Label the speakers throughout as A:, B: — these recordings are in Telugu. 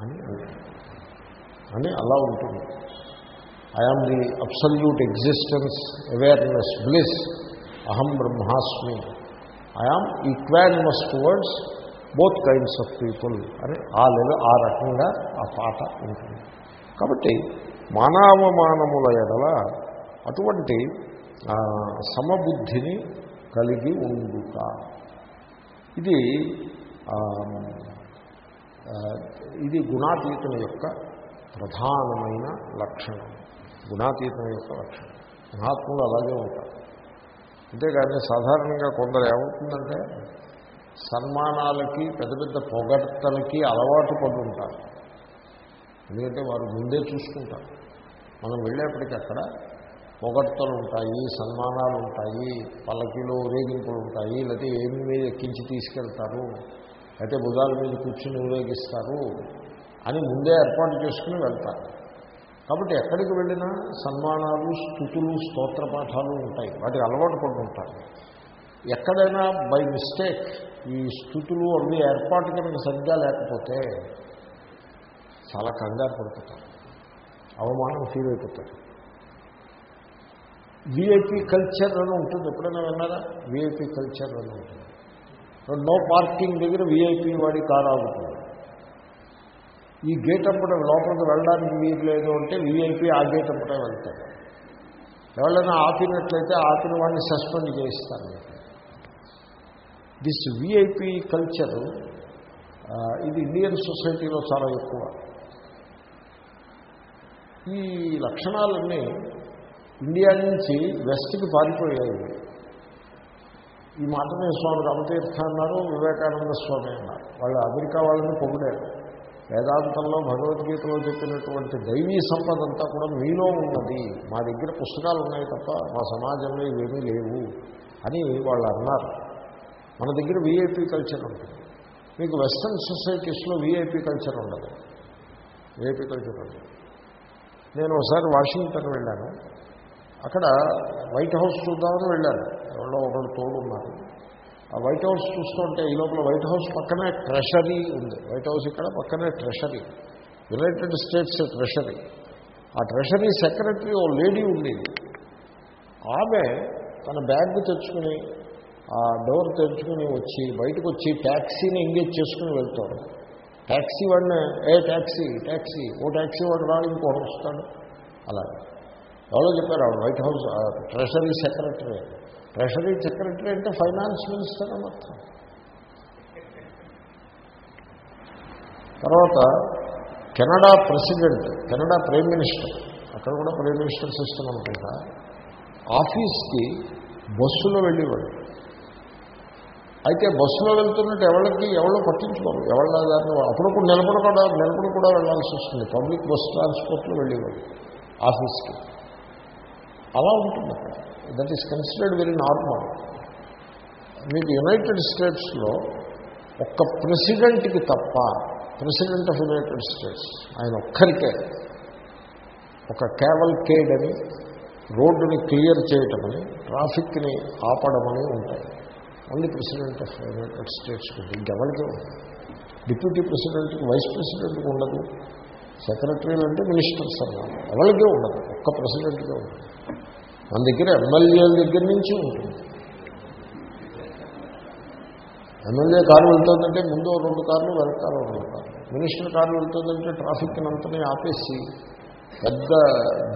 A: అని అని అలా ఉంటుంది. I am the absolute existence awareness bliss అహం బ్రహ్మాస్మి. I am equanimous towards both kinds of people అని ఆ లెవెల్ ఆ రకంగా ఆ పాట ఉంటుంది. కాబట్టి మానవమానముల ఎడల అటువంటి సమబుద్ధిని కలిగి ఉండుట. ఇది ఇది గుణాతీతం యొక్క ప్రధానమైన లక్షణం. గుణాతీతం యొక్క లక్షణం. మహాత్ములు అలాగే ఉంటారు. అంతేకాని సాధారణంగా కొందరు ఏమవుతుందంటే సన్మానాలకి పెద్ద పెద్ద పొగడ్తలకి అలవాటు పడి ఉంటారు ఎందుకంటే వారు ముందే చూసుకుంటారు. మనం వెళ్ళేప్పటికీ అక్కడ పొగడ్తలు ఉంటాయి సన్మానాలు ఉంటాయి పల్లకీలో ఊరేగింపులు ఉంటాయి లేకపోతే ఏమి మీద ఎక్కించి తీసుకెళ్తారు. అయితే భుజాల మీద కూర్చుని ఊరేగిస్తారు అని ముందే ఏర్పాటు చేసుకుని వెళ్తారు. కాబట్టి ఎక్కడికి వెళ్ళినా సన్మానాలు స్థుతులు స్తోత్ర పాఠాలు ఉంటాయి. వాటికి అలవాటు పడి ఉంటారు. ఎక్కడైనా బై మిస్టేక్ ఈ స్థుతులు అవి ఏర్పాటు కనుక సరిగ్గా లేకపోతే చాలా కంగారు పడిపోతారు. అవమానం ఫీల్ అయిపోతారు. విఐపి కల్చర్ అని ఉంటుంది. ఎప్పుడైనా విన్నారా? విఐపి కల్చర్ అని ఉంటుంది. నో పార్కింగ్ దగ్గర వీఐపీ వాడి కారు ఆగుతుంది. ఈ గేట్ అప్పుడే లోపలికి వెళ్ళడానికి వీలు లేదు అంటే వీఐపీ ఆ గేట్ అప్పుడే వెళ్తారు ఎవరైనా ఆపినట్లయితే ఆపిన వాడిని సస్పెండ్ చేయిస్తారు. దిస్ విఐపి కల్చర్ ఇది ఇండియన్ సొసైటీలో చాలా ఎక్కువ. ఈ లక్షణాలన్నీ ఇండియా నుంచి వెస్ట్కి పారిపోయాయి. ఈ మాటనే స్వామి రామతీర్థ అన్నారు వివేకానంద స్వామి అన్నారు. వాళ్ళు అమెరికా వాళ్ళని పొగిడారు. వేదాంతంలో భగవద్గీతలో చెప్పినటువంటి దైవీ సంపద అంతా కూడా మీలో ఉన్నది. మా దగ్గర పుస్తకాలు ఉన్నాయి తప్ప మా సమాజంలో ఇవేమీ లేవు అని వాళ్ళు అన్నారు. మన దగ్గర వీఐపీ కల్చర్ ఉంటుంది. మీకు వెస్ట్రన్ సొసైటీస్లో వీఐపీ కల్చర్ ఉండదు. వీఐపీ కల్చర్ ఉండదు. నేను ఒకసారి వాషింగ్టన్ వెళ్ళాను. అక్కడ వైట్ హౌస్ చూద్దామని వెళ్ళాను. ఎవరో ఒకళ్ళు తోడున్నారు. ఆ వైట్ హౌస్ చూస్తుంటే ఈ లోపల వైట్ హౌస్ పక్కనే ట్రెషరీ ఉంది. వైట్ హౌస్ ఇక్కడ పక్కనే ట్రెషరీ యునైటెడ్ స్టేట్స్ ట్రెషరీ ఆ ట్రెషరీ సెక్రటరీ ఓ లేడీ ఉండేది. ఆమె తన బ్యాగ్ తెచ్చుకుని ఆ డోర్ తెరుచుకుని వచ్చి బయటకు వచ్చి ట్యాక్సీని ఎంగేజ్ చేసుకుని వెళ్తాడు. ట్యాక్సీ వాడిని ఏ ట్యాక్సీ ట్యాక్సీ ఓ ట్యాక్సీ వాడు రాడు ఇంకోటి వస్తాడు. అలాగే. ఎవరో చెప్పారు ఆవిడ White House treasury secretary treasury secretary అంటే ఫైనాన్స్ మినిస్టర్ అన్నమాట తర్వాత Canada president Canada prime minister. అక్కడ కూడా ప్రైమ్ మినిస్టర్ సిస్టమ్ అనుకుంటా. ఆఫీస్కి బస్సులో వెళ్ళేవాడు. అయితే బస్సులో వెళ్తున్నట్టు ఎవరికి ఎవరో పట్టించుకోరు. ఎవరి దాన్ని అప్పుడప్పుడు నిలబడి కూడా నిలబడి కూడా వెళ్ళాల్సి వస్తుంది. పబ్లిక్ బస్ ట్రాన్స్పోర్ట్లో వెళ్ళేవాడు ఆఫీస్కి. అలా ఉంటుంది అక్కడ. That is considered very normal మీకు యునైటెడ్ స్టేట్స్లో ఒక్క ప్రెసిడెంట్కి తప్ప ప్రెసిడెంట్ ఆఫ్ యునైటెడ్ స్టేట్స్ ఆయన ఒక్కరికే ఒక కేవల్ కేడ్ అని రోడ్డుని క్లియర్ చేయటమని ట్రాఫిక్ని ఆపడమని ఉంటాయి. Only president of United States ఇంకెవరికి డిప్యూటీ ప్రెసిడెంట్కి వైస్ ప్రెసిడెంట్కి ఉండదు. సెక్రటరీలు అంటే మినిస్టర్స్ అన్నారు. ఎవరికే ఉండదు. ఒక్క ప్రెసిడెంట్కే ఉండదు. మన దగ్గర ఎమ్మెల్యేల దగ్గర నుంచి ఉంటుంది. ఎమ్మెల్యే కారు వెళ్తుందంటే ముందు రెండు కార్లు వెళ్తారు రెండు కార్లు. మినిస్టర్ కారు వెళ్తుందంటే ట్రాఫిక్ అంతనే ఆపేసి పెద్ద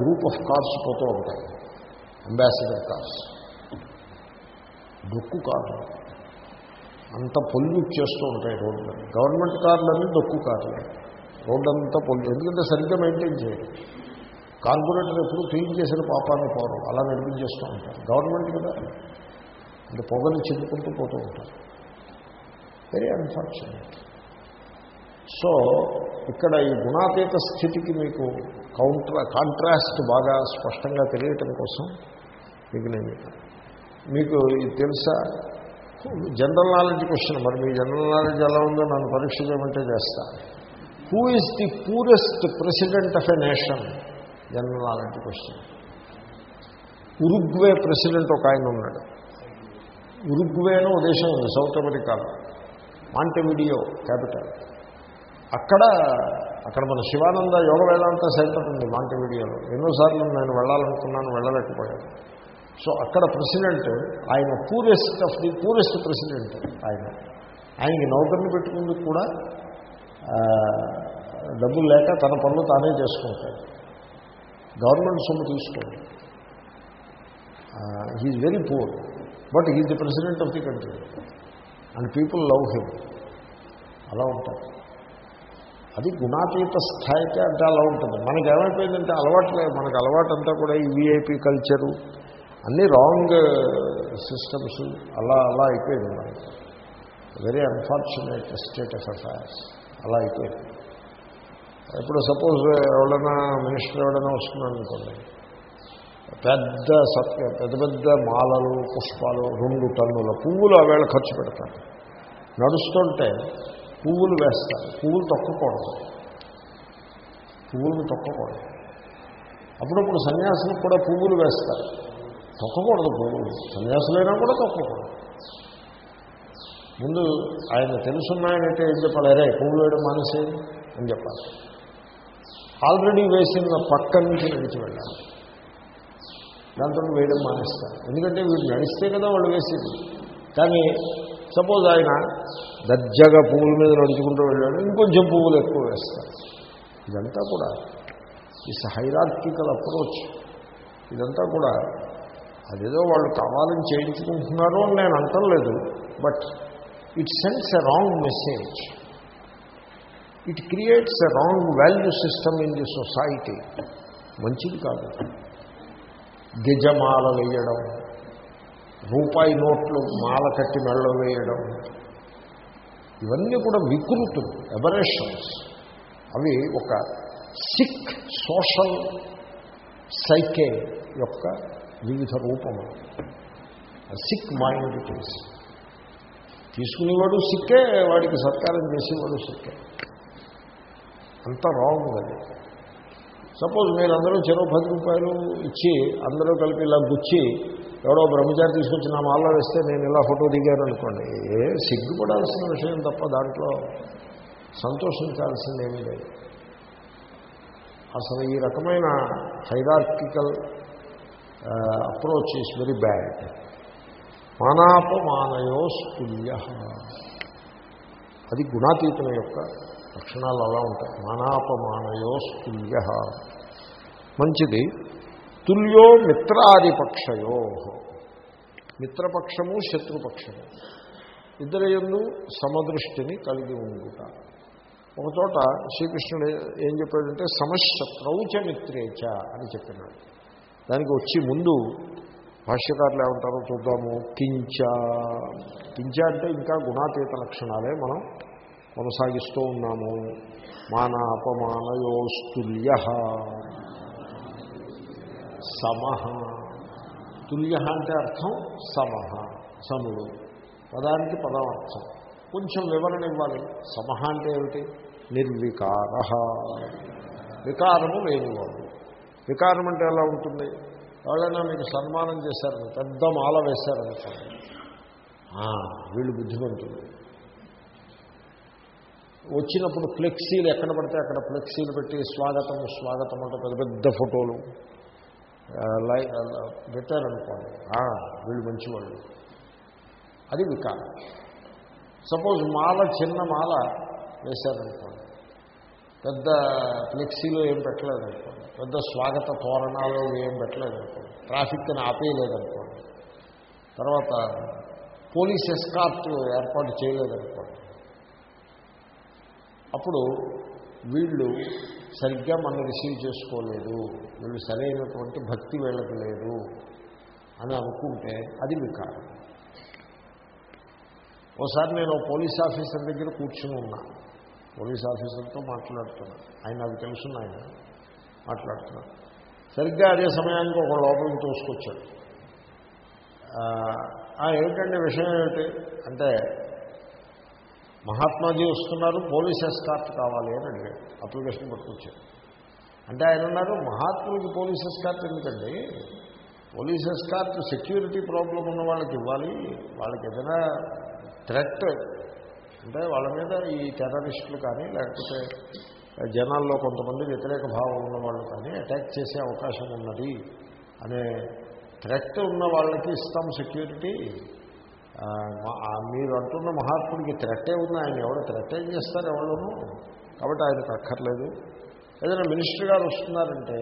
A: గ్రూప్ ఆఫ్ కార్స్ పోతూ ఉంటాయి. Ambassador cars. డొక్కు కార్లు. అంత పొల్యూట్ చేస్తూ ఉంటాయి రోడ్లు. గవర్నమెంట్ కార్లన్నీ డొక్కు కార్లు. రోడ్డు అంతా పొల్యూ ఎందుకంటే సరిగ్గా మెయింటైన్ చేయాలి కార్పొరేటర్ ఎప్పుడు క్లీన్ చేసిన పాపాన్ని పోరు. అలా నడిపించేస్తూ ఉంటారు. గవర్నమెంట్ కదా. అంటే పొగని చెప్పుకుంటూ పోతూ ఉంటారు. వెరీ అన్ఫార్చునేట్ సో ఇక్కడ ఈ గుణాతీత స్థితికి మీకు కౌంట్రా కాంట్రాస్ట్ బాగా స్పష్టంగా తెలియటం కోసం మీకు నేను మీకు ఇది తెలుసా? జనరల్ నాలెడ్జ్ క్వశ్చన్ మరి మీ జనరల్ నాలెడ్జ్ ఎలా ఉందో నన్ను పరీక్ష చేయమంటే చేస్తా. Who is the poorest president of a nation general knowledge question. Uruguay president ఒక ఆయన ఉన్నాడు. ఉరుగ్వేను దేశం ఉంది సౌత్ అమెరికాలో మాంటెవిడియో క్యాపిటల్. అక్కడ అక్కడ మన శివానంద యోగ వేదాంత సెంటర్ ఉంది మాంటి ఎన్నోసార్లు నేను వెళ్ళాలనుకున్నాను వెళ్ళలేకపోయాను. సో అక్కడ ప్రెసిడెంట్ ఆయన poorest of the poorest president ఆయన. ఆయనకి నౌకర్ని పెట్టుకుందుకు కూడా డబ్బులు లేక తన పనులు తానే చేసుకుంటాడు. గవర్నమెంట్ సొమ్ము తీసుకోండి. He is very poor but he is the president of the country and people love him అలా ఉంటారు. అది గుణాతీత స్థాయికి అంటే అలా ఉంటుంది. మనకి ఏమైపోయిందంటే అలవాటు లేదు. మనకు అలవాటు అంతా కూడా ఈ వీఐపీ కల్చరు అన్నీ రాంగ్ సిస్టమ్స్ అలా అలా అయిపోయింది మనకి. Very unfortunate state of affairs అలా అయిపోయింది. ఇప్పుడు సపోజ్ ఎవరైనా మినిస్టర్ ఎవరైనా వస్తున్నాడనుకోండి పెద్ద సత్య పెద్ద పెద్ద మాలలు పుష్పాలు రెండు టన్నుల పువ్వులు ఆవేళ ఖర్చు పెడతారు. నడుస్తుంటే పువ్వులు వేస్తారు. పువ్వులు తొక్కకూడదు. పువ్వులను తొక్కకూడదు. అప్పుడప్పుడు సన్యాసులకు కూడా పువ్వులు వేస్తారు. తొక్కకూడదు పువ్వులు. సన్యాసులైనా కూడా తొక్కకూడదు. ముందు ఆయన తెలుసున్నాయనైతే ఏం చెప్పాలి? అరే పువ్వులు వేయడం మానేసేది అని చెప్పాలి. ఆల్రెడీ వేసిన పక్క నుంచి నడిచి వెళ్ళాలి. దాంతో వేయడం మానేస్తారు. ఎందుకంటే వీళ్ళు నడిస్తే కదా వాళ్ళు వేసేది. కానీ సపోజ్ ఆయన దర్జాగా పువ్వుల మీద నడుచుకుంటూ వెళ్ళాడు ఇంకొంచెం పువ్వులు ఎక్కువ వేస్తారు. ఇదంతా కూడా ఇస్ హైరార్కికల్ అప్రోచ్. ఇదంతా కూడా అదేదో వాళ్ళు కావాలని చేయించుకుంటున్నారు అని నేను అంటలేదు but it sends a wrong message. It creates a wrong value system in the society మంచిది కాదు. గిజమాల వేయడం రూపాయి నోట్లు మాల కట్టి మెళ్ళ వేయడం ఇవన్నీ కూడా వికృతులు ఎబరేషన్స్ అవి ఒక సిక్ సోషల్ సైకే యొక్క వివిధ రూపము. సిక్ మైండ్ ఇట్ ఈస్ తీసుకునేవాడు సిక్కే వాడికి సత్కారం చేసేవాడు సిక్కే అంత రాంగ్ అది. సపోజ్ మీరందరూ చెరో పది రూపాయలు ఇచ్చి అందరూ కలిపి ఇలా గుచ్చి ఎవడో బ్రహ్మచారి తీసుకొచ్చి నా మాల్లో వేస్తే నేను ఇలా ఫోటో దిగాను అనుకోండి ఏ సిగ్గుపడాల్సిన విషయం తప్ప దాంట్లో సంతోషించాల్సిందేమీ లేదు. అసలు ఈ రకమైన hierarchical approach is very bad మానాపమానయోస్తుల్య. అది గుణాతీతం యొక్క లక్షణాలు అలా ఉంటాయి. మానాపమానయో స్తుల్య మంచిది. తుల్యో మిత్రాదిపక్షయో. మిత్రపక్షము శత్రుపక్షము. ఇద్దరు ఎందు సమదృష్టిని కలిగి ఉండుట. ఒకచోట శ్రీకృష్ణుడు ఏం చెప్పాడంటే సమశత్రౌచ మిత్రేచ అని చెప్పినాడు. దానికి వచ్చి ముందు భాష్యకారులు ఏమంటారో చూద్దాము. కించ. కించ అంటే ఇంకా గుణాతీత లక్షణాలే మనం కొనసాగిస్తూ ఉన్నాము. మానాపమానయోస్తుల్య. సమహ తుల్య అంటే అర్థం సమహ సముడు. పదానికి పదం అర్థం కొంచెం వివరణ ఇవ్వాలి. సమహ అంటే ఏమిటి? నిర్వికార. వికారము లేనివాడు. వికారం అంటే ఎలా ఉంటుంది? ఎవరైనా మీకు సన్మానం చేశారని పెద్ద మాల వేశారనుకోండి వీళ్ళు బుద్ధిమంతులు. వచ్చినప్పుడు ఫ్లెక్సీలు ఎక్కడ పడితే అక్కడ ఫ్లెక్సీలు పెట్టి స్వాగతం స్వాగతం అంటే పెద్ద పెద్ద ఫోటోలు. లై పెట్టారనుకోండి. వీళ్ళు మంచివాళ్ళు. అది వికారం. సపోజ్ మాల చిన్న మాల వేశారనుకోండి. పెద్ద ఫ్లెక్సీలో ఏం పెట్టలేదనుకోండి. పెద్ద స్వాగత తోరణాలు ఏం పెట్టలేదనుకోండి. ట్రాఫిక్ని ఆపేయలేదనుకోండి. తర్వాత పోలీస్ ఎస్కార్ట్ ఏర్పాటు చేయలేదనుకోండి. అప్పుడు వీళ్ళు సరిగ్గా మనం రిసీవ్ చేసుకోలేదు. వీళ్ళు సరైనటువంటి భక్తి వీళ్ళకి లేదు అని అనుకుంటే అది వికారం. ఓసారి నేను పోలీస్ ఆఫీసర్ దగ్గర కూర్చుని ఉన్నా. పోలీస్ ఆఫీసర్తో మాట్లాడుతున్నా. ఆయన నాకు తెలుసున్న ఆయన మాట్లాడుతున్నా. సరిగ్గా అదే సమయానికి ఒక లోపలికి తోసుకొచ్చాడు. ఏమిటంటే విషయం ఏమిటి? అంటే మహాత్మాజీ వస్తున్నారు పోలీస్ ఎస్కార్ట్ కావాలి అని అడిగాడు. అప్లికేషన్ పట్టుకొచ్చాడు. అంటే ఆయన అన్నారు మహాత్ములకి పోలీస్ ఎస్కార్ట్ ఎందుకండి? పోలీస్ ఎస్కార్ట్ సెక్యూరిటీ ప్రాబ్లం ఉన్న వాళ్ళకి ఇవ్వాలి. వాళ్ళకి ఏదైనా థ్రెట్ అంటే వాళ్ళ మీద ఈ టెర్రరిస్టులు కానీ లేకపోతే జనాల్లో కొంతమంది వ్యతిరేక భావం ఉన్న వాళ్ళు కానీ అటాక్ చేసే అవకాశం ఉన్నది. అనే థ్రెట్ ఉన్న వాళ్ళకి ఇస్తాం సెక్యూరిటీ. మీరు అంటున్న మహాత్ముడికి త్రెట్టే ఉంది ఆయన ఎవడో త్రెట్టే చేస్తారు ఎవడోనూ? కాబట్టి ఆయనకు అక్కర్లేదు. ఏదైనా మినిస్టర్ గారు వస్తున్నారంటే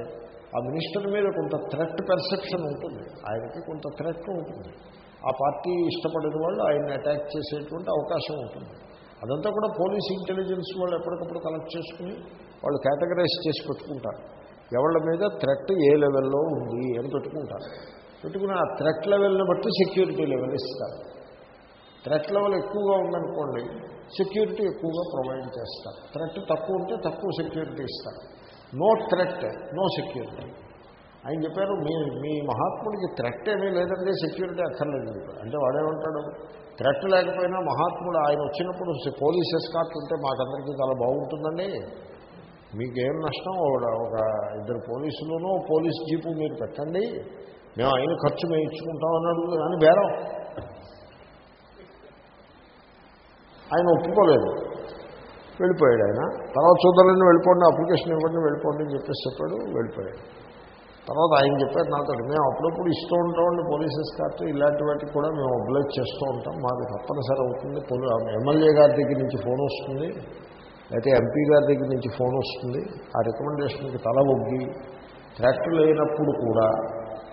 A: ఆ మినిస్టర్ మీద కొంత థ్రెట్ పెర్సెప్షన్ ఉంటుంది. ఆయనకి కొంత థ్రెట్ ఉంటుంది. ఆ పార్టీ ఇష్టపడిన వాళ్ళు ఆయన్ని అటాక్ చేసేటువంటి అవకాశం ఉంటుంది. అదంతా కూడా పోలీస్ ఇంటెలిజెన్స్ వాళ్ళు ఎప్పటికప్పుడు కలెక్ట్ చేసుకుని వాళ్ళు కేటగరైజ్ చేసి పెట్టుకుంటారు. ఎవళ్ళ మీద థ్రెట్ ఏ లెవెల్లో ఉంది అని పెట్టుకుంటారు. పెట్టుకుని ఆ థ్రెట్ లెవెల్ని బట్టి సెక్యూరిటీ లెవెల్ ఇస్తారు. థ్రెట్ లెవెల్ ఎక్కువగా ఉందనుకోండి సెక్యూరిటీ ఎక్కువగా ప్రొవైడ్ చేస్తారు. థ్రెట్ తక్కువ ఉంటే తక్కువ సెక్యూరిటీ ఇస్తారు. No threat no security. ఆయన చెప్పారు మీ మీ మహాత్ముడికి థ్రెట్ ఏమీ లేదంటే సెక్యూరిటీ అక్కర్లేదు అంటే వాడేమంటాడు? థ్రెట్ లేకపోయినా మహాత్ముడు ఆయన వచ్చినప్పుడు పోలీస్ ఎస్కాట్ ఉంటే మాకందరికీ చాలా బాగుంటుందండి. మీకేం నష్టం? ఒక ఒక ఇద్దరు పోలీసులను పోలీస్ జీపు మీరు పెట్టండి. మేము ఆయన ఖర్చు మేము ఇచ్చుకుంటాం అన్నాడు అని బేరం. ఆయన ఒప్పుకోలేదు. వెళ్ళిపోయాడు ఆయన. తర్వాత చూద్దాలని వెళ్ళిపోండి అప్లికేషన్ ఇవ్వండి వెళ్ళిపోండి అని చెప్పేసి చెప్పాడు వెళ్ళిపోయాడు. తర్వాత ఆయన చెప్పారు నాతో మేము అప్పుడప్పుడు ఇస్తూ ఉంటామండి పోలీసెస్ కార్డు ఇలాంటి వాటికి కూడా మేము అబ్లైజ్ చేస్తూ ఉంటాం. మాకు తప్పనిసరి అవుతుంది. ఎమ్మెల్యే గారి దగ్గర నుంచి ఫోన్ వస్తుంది అయితే ఎంపీ గారి దగ్గర నుంచి ఫోన్ వస్తుంది. ఆ రికమెండేషన్కి తల ఒగ్గి ట్రాక్టర్ లేనప్పుడు కూడా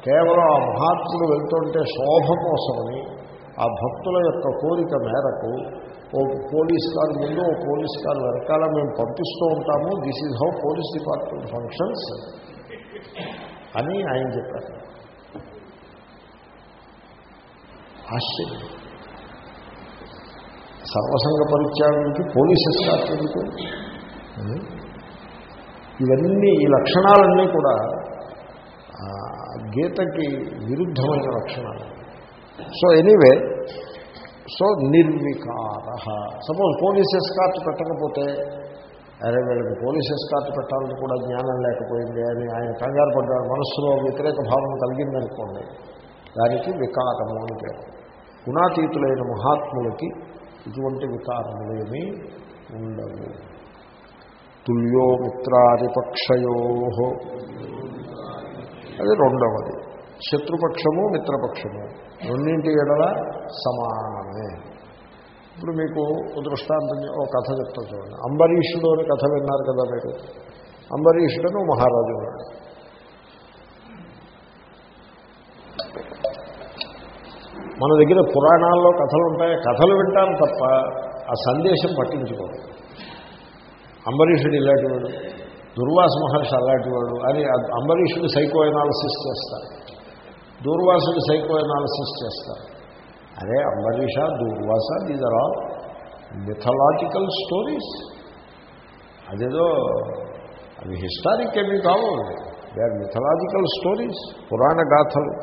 A: కేవలం ఆ మహాత్ముడు వెళ్తుంటే శోభ కోసమని ఆ భక్తుల యొక్క కోరిక మేరకు ఓ పోలీస్ కార్ ముందు ఓ పోలీస్ కార్ వెనకాల మేము పంపిస్తూ ఉంటాము. This is how police department functions అని ఆయన చెప్పారు. ఆశ్చర్యం. సర్వసంగ పరిత్యాగానికి పోలీస్ ఎస్కాట్ ఇవన్నీ ఈ లక్షణాలన్నీ కూడా గీతకి విరుద్ధమైన లక్షణాలు. సో ఎనీవే సో నిర్వికార సపోజ్ పోలీస్ ఎస్కార్ట్ పెట్టకపోతే అరే వీళ్ళకి పోలీస్ ఎస్కార్ట్ పెట్టాలని కూడా జ్ఞానం లేకపోయింది అని ఆయన కంగారు పడ్డాడు మనస్సులో వ్యతిరేక భావన కలిగిందనుకోండి దానికి వికారము అని పేరు. గుణాతీతులైన మహాత్ములకి ఇటువంటి వికారములేమీ ఉండవు. తుల్యో మిత్రాదిపక్షయో. అది రెండవది. శత్రుపక్షము మిత్రపక్షము. రెండింటి ఎడల సమానమే. ఇప్పుడు మీకు దృష్టాంతం ఒక కథ చెప్తా చూడండి. అంబరీషుడు అని కథ విన్నారు కదా మీరు. అంబరీషుడు మహారాజు ఉన్నాడు. మన దగ్గర పురాణాల్లో కథలు ఉంటాయి. కథలు వింటాం తప్ప ఆ సందేశం పట్టించుకోరు. అంబరీషుడు ఇలాంటివాడు దుర్వాస మహర్షి అలాంటివాడు అని అంబరీషుడు సైకో ఎనాలిసిస్ చేస్తారు. దూర్వాసుడు సైకో అనాలిసిస్ చేస్తారు. అరే Ambarisha Durvasa these are all mythological stories అదేదో అవి హిస్టారిక్ ఏమీ కావు. దే ఆర్ మిథలాజికల్ స్టోరీస్ పురాణ గాథలు.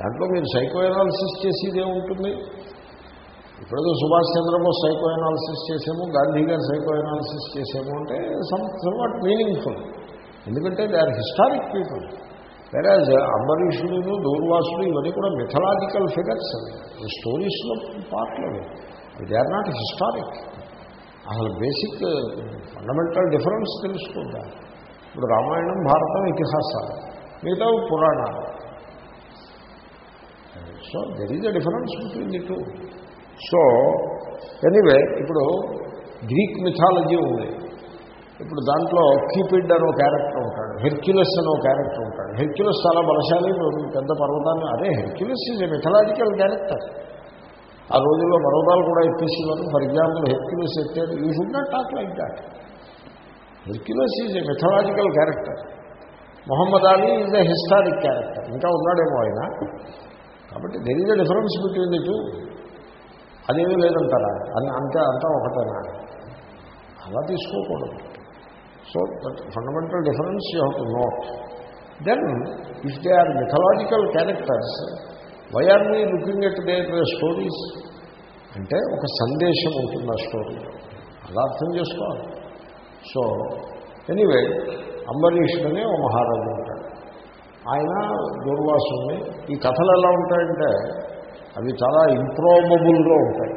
A: దాంట్లో మీరు సైకో అనాలిసిస్ చేసేదే ఉంటుంది. ఇప్పుడేదో సుభాష్ చంద్రబోస్ సైకో అనాలిసిస్ చేసాము గాంధీ గారు సైకో అనాలిసిస్ చేసాము అంటే సమ్ సమ్వాట్ మీనింగ్ఫుల్ ఎందుకంటే they are historic people whereas అంబరీషుడు దూర్వాసుడు ఇవన్నీ కూడా మిథలాజికల్ ఫిగర్స్ స్టోరీస్లో పార్ట్లు దే ఆర్ నాట్ హిస్టారిక్ అసలు బేసిక్ ఫండమెంటల్ డిఫరెన్స్ తెలుసుకుందా. ఇప్పుడు రామాయణం భారతం ఇతిహాసాలు. మిగతా పురాణాలు. So there is a difference between the two so anyway ఇప్పుడు గ్రీక్ మిథాలజీ ఉంది. ఇప్పుడు దాంట్లో క్యూపిడ్ అని ఒక క్యారెక్టర్ హెర్క్యులస్ అనే క్యారెక్టర్ ఉంటాడు. హెర్క్యులస్ చాలా బలశాలి పెద్ద పర్వతాన్ని. అదే Hercules is a mythological character ఆ రోజుల్లో పర్వతాలు కూడా ఎత్తేసేవారు. ఫర్ ఎగ్జాంపుల్ హెర్క్యులస్ ఎత్తాడు. You should not talk like that Hercules is a mythological character Muhammad Ali is a historic character ఇంకా ఉన్నాడేమో ఆయన. కాబట్టి there is a difference between the two అదేమీ లేదంటారా? అని అంతే అంతా ఒకటేనా? అలా తీసుకోకూడదు. So that fundamental difference you have to note then if they are mythological characters why are we looking at their stories అంటే ఒక సందేశం ఉంటుంది ఆ స్టోరీ అలా అర్థం చేసుకోవాలి. సో ఎనీవే అంబరీషుడనే ఓ మహారాజు ఉంటాడు. ఆయన దూర్వాసుని ఈ కథలు ఎలా ఉంటాయంటే అవి చాలా ఇంప్రోబబుల్గా ఉంటాయి.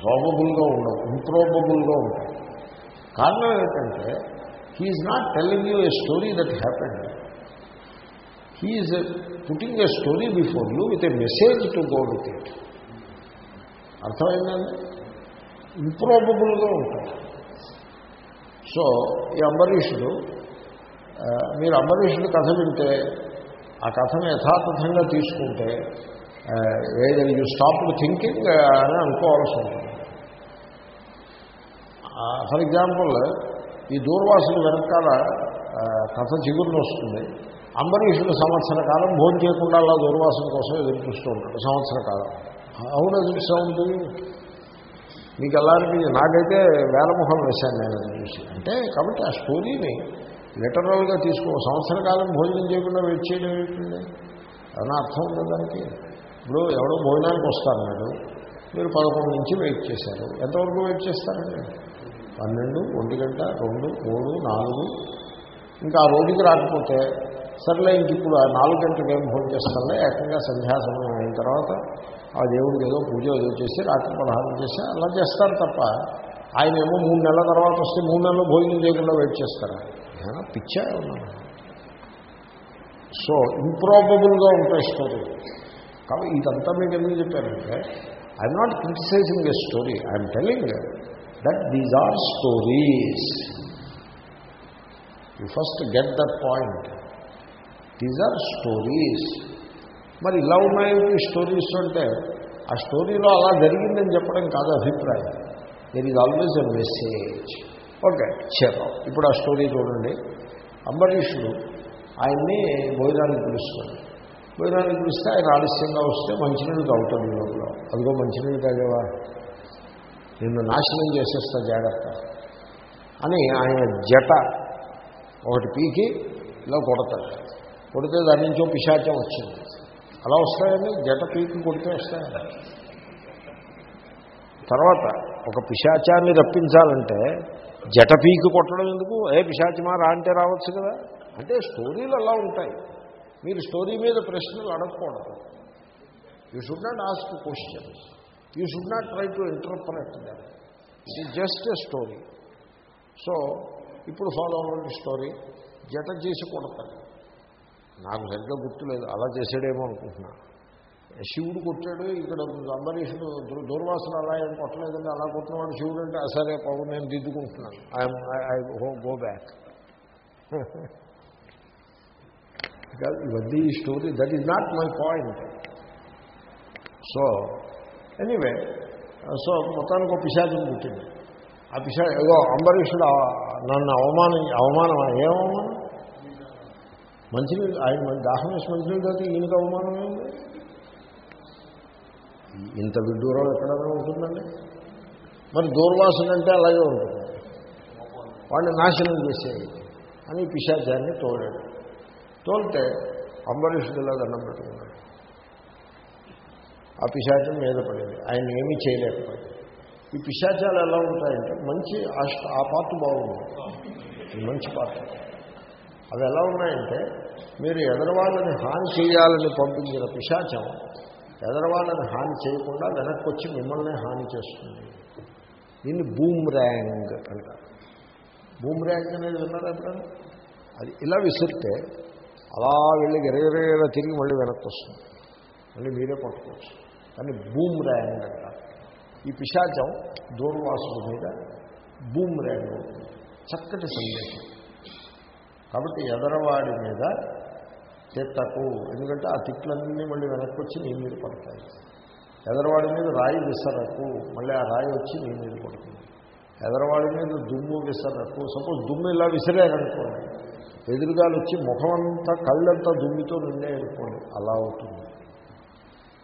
A: ప్రాబబుల్గా ఉండవు ఇంప్రోబబుల్గా ఉంటాయి. కారణం ఏంటంటే he's not telling you a story that happened he's putting a story before you with a message to go with it అర్థమైందండి? ఇంప్రోబుల్గా ఉంటుంది సో ఈ అంబరీషుడు మీరు అంబరీషుడు కథ వింటే ఆ కథను యథాతథంగా తీసుకుంటే ఏదైనా యూ స్టాప్ థింకింగ్ అని అనుకోవాల్సి ఉంటుంది. ఫర్ ఎగ్జాంపుల్ ఈ దూర్వాసులు వెనకాల కథ చిగురుని వస్తుంది. అంబరీషుడు సంవత్సర కాలం భోజనం చేయకుండా అలా దూర్వాసుల కోసం ఎదురు చూస్తూ ఉంటాడు సంవత్సర కాలం. అవును ఎదురుస్తూ ఉంటుంది మీకు ఎలా అనిపించింది? నాకైతే వేలమొహం వేశాను నేను అది చూసి. అంటే కాబట్టి ఆ స్టోరీని లిటరల్గా తీసుకో సంవత్సర కాలం భోజనం చేయకుండా వెయిట్ చేయడం ఏమిటండి ఏమైనా అర్థం ఉందా దానికి? ఇప్పుడు ఎవడో భోజనానికి వస్తారన్నాడు మీరు పదకొండు నుంచి వెయిట్ చేశారు. ఎంతవరకు వెయిట్ చేస్తారండి? పన్నెండు ఒంటి గంట రెండు మూడు నాలుగు. ఇంకా ఆ రోజుకి రాకపోతే సర్లే ఇంక ఇప్పుడు ఆ నాలుగు గంటలకు ఏం భోజనం చేస్తానులే ఏకంగా సంధ్యాసనం అయిన తర్వాత ఆ దేవుడికి ఏదో పూజ ఏదో చేసి రాత్రి పలహారం చేసి అలా చేస్తారు తప్ప ఆయన ఏమో మూడు నెలల తర్వాత వస్తే మూడు నెలలు భోజనం చేయకుండా వెయిట్ చేస్తారా? ఏమైనా పిచ్చా ఉన్నాను సో ఇంప్రాబుల్గా ఉంటాయి స్టోరీ కాబట్టి ఇదంతా మీకు ఎందుకు చెప్పారంటే I'm not criticising a story I'm telling that these are stories you first get that point these are stories మరి ఇలా ఉన్నాయంటే స్టోరీస్ అంటే ఆ స్టోరీలో అలా జరిగిందని చెప్పడం కాదు అభిప్రాయం. There is always a message okay చలో ఇప్పుడు ఆ స్టోరీ చూడండి. అంబరీషుడు ఆయన్ని భోజనానికి పిలుస్తాడు. భోజనానికి పిలిస్తే ఆయన ఆలస్యంగా వస్తే మంచినీళ్ళు తాగుతాడు లోపల. అదిగో మంచినీళ్ళు తాగేవా? నిన్ను నాశనం చేసేస్తా జాగ్రత్త అని ఆయన జట ఒకటి పీకి ఇలా కొడతాడు. కొడితే దాని నుంచో పిశాచం వచ్చింది. అలా వస్తాయని జట పీకి కొడితే వస్తాయని. తర్వాత ఒక పిశాచాన్ని రప్పించాలంటే జట పీకి కొట్టడం ఎందుకు? ఏ పిశాచమా రా అంటే రావచ్చు కదా. అంటే స్టోరీలు అలా ఉంటాయి. మీరు స్టోరీ మీద ప్రశ్నలు అడగకూడదు. You should not ask questions you should not try to interpret that it just a story so ఇప్పుడు ఫాలో అవ్వండి స్టోరీ జట చేసి కొడతాడు. నాకు సరిగ్గా గుర్తులేదు. అలా చేసాడేమో అనుకుంటున్నా. శివుడు కొట్టాడు. ఇక్కడ అంబరీషుడు దుర్- దుర్వాసన అలా ఏం కొట్టలేదండి. అలా కొట్టినవాడు శివుడు అంటే సరే పవన్ నేను దిద్దుకుంటున్నాను. ఐఎమ్ ఐ గో బ్యాక్ ఇవన్నీ ఈ story that is not my point so anyway so మొత్తానికి ఒక పిశాచం పుట్టింది. ఆ పిశా ఏదో అంబరీషుడు నన్ను అవమానం అవమానం ఏం అవమానం? మంచినీళ్ళు ఆయన దాహం వేసి మంచినీళ్ళు తాగితే ఈయనకు అవమానం ఏంది ఇంత విడ్డూరం ఎక్కడైనా ఉంటుందండి? మరి దూర్వాసన అంటే అలాగే ఉంటుంది. వాడిని నాశనం చేసేది అని పిశాచాన్ని తోడాడు తోలితే అంబరీషుడిలా దండం పెట్టుకున్నాడు. ఆ పిశాచం మీద పడింది. ఆయన ఏమీ చేయలేకపోయింది ఈ పిశాచాలు ఎలా ఉంటాయంటే మంచి ఆ స్ట్- ఆ బాగుంది మంచి పార్ట్. అవి ఎలా ఉన్నాయంటే మీరు ఎదరవాళ్ళని హాని చేయాలని పంపించిన పిశాచం ఎదరవాళ్ళని హాని చేయకుండా వెనక్కి వచ్చి మిమ్మల్ని హాని చేస్తుంది. దీన్ని బూమ్ ర్యాంగ్ అంటారు. బూమ్ ర్యాంగ్ అనేది విన్నారా ఎప్పుడైనా అది ఇలా విసిరితే అలా వెళ్ళి గిరగిరగిర తిరిగి మళ్ళీ వెనక్కి వస్తుంది మళ్ళీ మీరే పట్టుకోవచ్చు కానీ బూమ్ ర్యాంగ్ అంటారు ఈ పిశాచం దూర్వాసుల మీద బూమ్ ర్యాంగ్ అవుతుంది చక్కటి సందేశం. కాబట్టి ఎదరవాడి మీద తిట్టకు ఎందుకంటే ఆ తిట్లన్నీ మళ్ళీ వెనక్కి వచ్చి నీ మీద పడతాయి. ఎదరవాడి మీద రాయి విసరకు మళ్ళీ ఆ రాయి వచ్చి నీ మీద పడుతుంది. ఎదరవాడి మీద దుమ్ము విసరకు సపోజ్ దుమ్ము ఇలా విసిరారనుకోండి ఎదురుగాలు వచ్చి ముఖమంతా కళ్ళంతా దుమ్మితో నిండే అనుకోండి అలా అవుతుంది.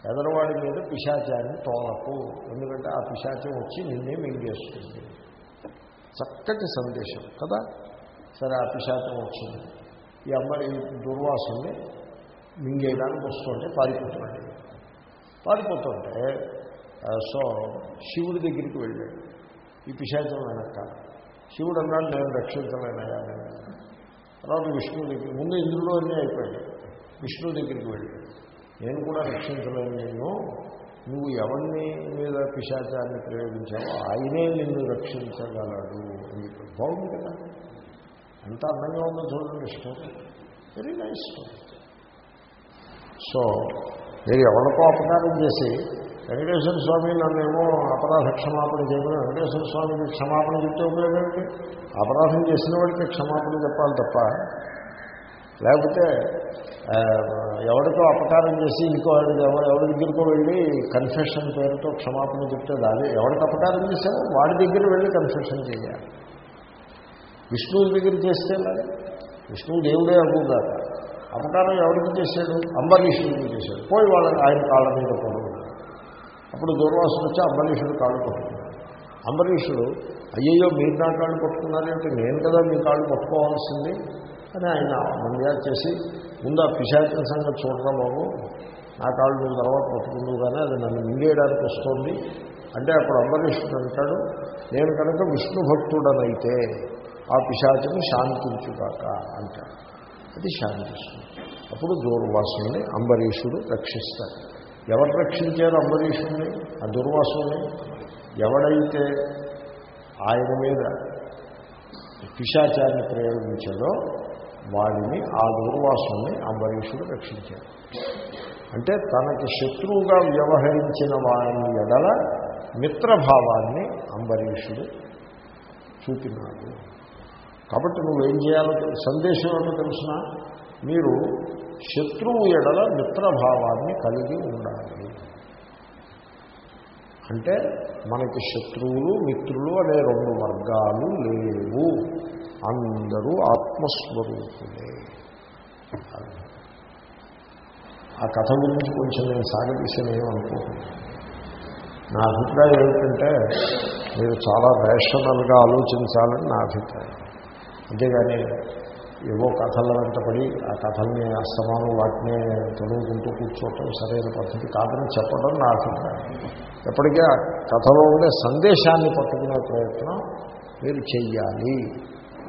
A: ఎదరవాడి మీద పిశాచాన్ని తోలకు. ఎందుకంటే ఆ పిశాచం వచ్చి నిన్నే మింగేస్తుంది. చక్కటి సందేశం కదా? సరే ఆ పిశాచం వచ్చింది. ఈ అమ్మాయి దుర్వాసుని మింగేయడానికి వస్తుంటే పారిపోతున్నాడు. పారిపోతుంటే సో శివుడి దగ్గరికి వెళ్ళాడు. ఈ పిశాచం వెనక. శివుడు అన్నాడు నేను రక్షించలేనయా తర్వాత విష్ణువు దగ్గర ముందు ఇంద్రుడు అన్నీ అయిపోయాడు. విష్ణువు దగ్గరికి వెళ్ళాడు. నేను కూడా రక్షించలేను నేను. నువ్వు ఎవరిని మీద పిశాచాన్ని ప్రయోగించావో ఆయనే నిన్ను రక్షించగలడు అని బాగుంది కదా? ఎంత అందంగా ఉందో చూడండి story very nice story so మీరు ఎవరికో అపకారం చేసి వెంకటేశ్వర స్వామి నన్నేమో అపరాధ క్షమాపణ చేయమని వెంకటేశ్వర స్వామికి క్షమాపణ చెప్తే ఉపయోగం అపరాధం చేసిన వాడికి క్షమాపణ చెప్పాలి తప్ప లేకపోతే ఎవరితో అపకారం చేసి ఇంకో ఎవరు ఎవరి దగ్గరికో వెళ్ళి కన్ఫెషన్ పేరుతో క్షమాపణ చెప్తే దాని ఎవరికి అపకారం చేశారో వాడి దగ్గర వెళ్ళి కన్ఫెషన్ చేయాలి. విష్ణువు దగ్గర చేస్తే ఎలాగా? విష్ణువు దేవుడే అవుదాక అపకారం ఎవరికి చేశాడు? అంబరీషుడికి చేశాడు. పోయి వాళ్ళని ఆయన కాళ్ళ మీద పడుతుంది అప్పుడు దూర్వాసుడు వచ్చి అంబరీషుడు కాళ్ళు పట్టుకున్నాడు అంబరీషుడు అయ్యయ్యో మీరు నా కాళ్ళు పట్టుకున్నారంటే నేను కదా మీ కాళ్ళు పట్టుకోవాల్సింది? అని ఆయన మందియాలు చేసి ముందు ఆ పిశాచిన సంగతి చూడడం బాబు. నా కాళ్ళు నువ్వు తర్వాత పట్టుకుందు కానీ అది నన్ను మింగేయడానికి వస్తుంది. అంటే అప్పుడు అంబరీషుడు అంటాడు నేను కనుక విష్ణు భక్తుడనైతే ఆ పిశాచిని శాంతించుగాక అంటాడు. అది శాంతిస్తుంది. అప్పుడు దూర్వాసుని అంబరీషుడు రక్షిస్తాడు. ఎవరు రక్షించారు అంబరీషుడిని ఆ దుర్వాసుని. ఎవడైతే ఆయన మీద పిశాచాన్ని ప్రయోగించాడో వాడిని ఆ దూర్వాసుని అంబరీషుడు రక్షించాడు. అంటే తనకి శత్రువుగా వ్యవహరించిన వారిని ఎడల మిత్రభావాన్ని అంబరీషుడు చూపినాడు. కాబట్టి నువ్వేం చేయాలో సందేశం ఏమో తెలిసిన? మీరు శత్రువు ఎడల మిత్రభావాన్ని కలిగి ఉండాలి. అంటే మనకి శత్రువులు మిత్రులు అనే రెండు వర్గాలు లేవు. అందరూ ఆత్మస్వరూపులే. ఆ కథ గురించి కొంచెం నేను సాగదీశానేమో అనుకుంటున్నాను నా అభిప్రాయం ఏమిటంటే మీరు చాలా రేషనల్గా ఆలోచించాలని నా అభిప్రాయం. అంతేగాని ఏవో కథల వెంటపడి ఆ కథల్ని అస్తమానం వాటిని చదువుకుంటూ కూర్చోవటం సరైన పద్ధతి కాదని చెప్పడం నా అభిప్రాయం. ఎప్పటికీ ఆ కథలో ఉండే సందేశాన్ని పట్టుకునే ప్రయత్నం మీరు చెయ్యాలి.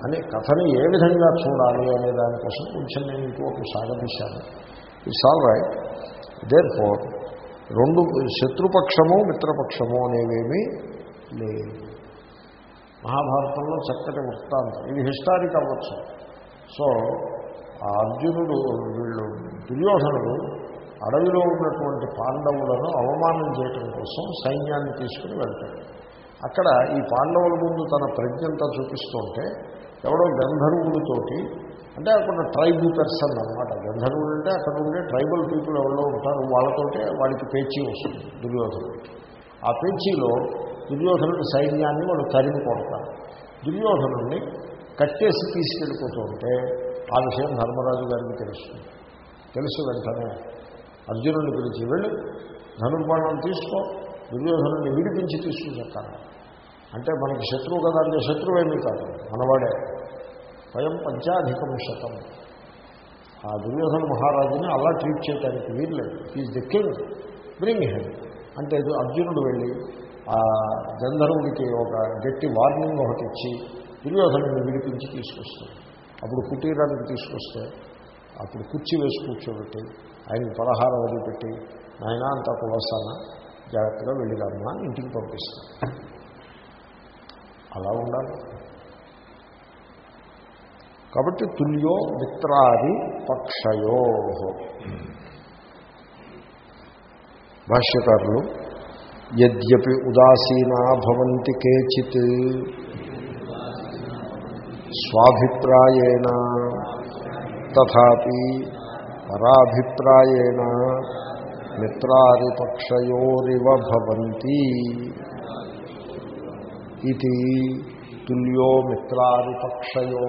A: అని కథని ఏ విధంగా చూడాలి అనే దానికోసం కొంచెం నేను ఇంకోటి సాగదీశాను. It's all right therefore రెండు శత్రుపక్షము మిత్రపక్షము అనేవేమీ లేవు. మహాభారతంలో చక్కటి వృత్తాంతం. ఇది హిస్టారిక్ అవ్వచ్చు. సో ఆ అర్జునుడు వీళ్ళు దుర్యోధనుడు అడవిలో ఉన్నటువంటి పాండవులను అవమానం చేయటం కోసం సైన్యాన్ని తీసుకుని వెళ్తాడు. అక్కడ ఈ పాండవుల ముందు తన ప్రజ్ఞంతా చూపిస్తుంటే ఎవడో గంధర్వుడితోటి అంటే అక్కడ ట్రైబ్ పర్సన్ అనమాట గంధర్వుడు అంటే అక్కడ ఉండే ట్రైబల్ పీపుల్ ఎవరో ఉంటారు వాళ్ళతోటే వాడికి పేచీ వస్తుంది దుర్యోధనుడికి. ఆ పేచీలో దుర్యోధనుడి సైన్యాన్ని వాళ్ళు తరిమి కొడతారు దుర్యోధనుడిని కట్టేసి తీసుకెళ్ళిపోతుంటే ఆ విషయం ధర్మరాజు గారికి తెలుస్తుంది. తెలుసు వెంటనే. అర్జునుడిని పిలిచి వెళ్ళి ధనుర్బాణం తీసుకో దుర్యోధనుడిని విడిపించి తీసుకుని అంటే మనకి శత్రువు కదా అంటే శత్రువు ఏమీ కాదు మనవాడే. స్వయం పంచాధికం శతం ఆ దుర్యోధన మహారాజుని అలా ట్రీట్ చేయడానికి వీర్లేదు is the king bring head అంటే ఇది అర్జునుడు వెళ్ళి ఆ గంధర్వుడికి ఒక గట్టి వార్నింగ్ ఒకటి ఇచ్చి దుర్యోధనుడిని విడిపించి తీసుకొస్తాడు. అప్పుడు కుటీరానికి తీసుకొస్తే అప్పుడు కుర్చీ వేసి కూర్చోబెట్టి ఆయనకి పలహారం వదిలిపెట్టి నాయన అంత కులసాన జాగ్రత్తగా వెళ్ళిరామ్మా అని ఇంటికి పంపిస్తాను అలా ఉండాలి. కాబట్టి తుల్యో మిత్రాది పక్షయో. భాష్యకారులు యద్యపి ఉదాసీనా భవంతి కేచిత్. స్వాభిప్రాయేణ తథాపి పరాభిప్రాయేణ మిత్రాదిపక్షయోరివ భవంతి. ఇది తుల్యో మిత్రాదిపక్షయో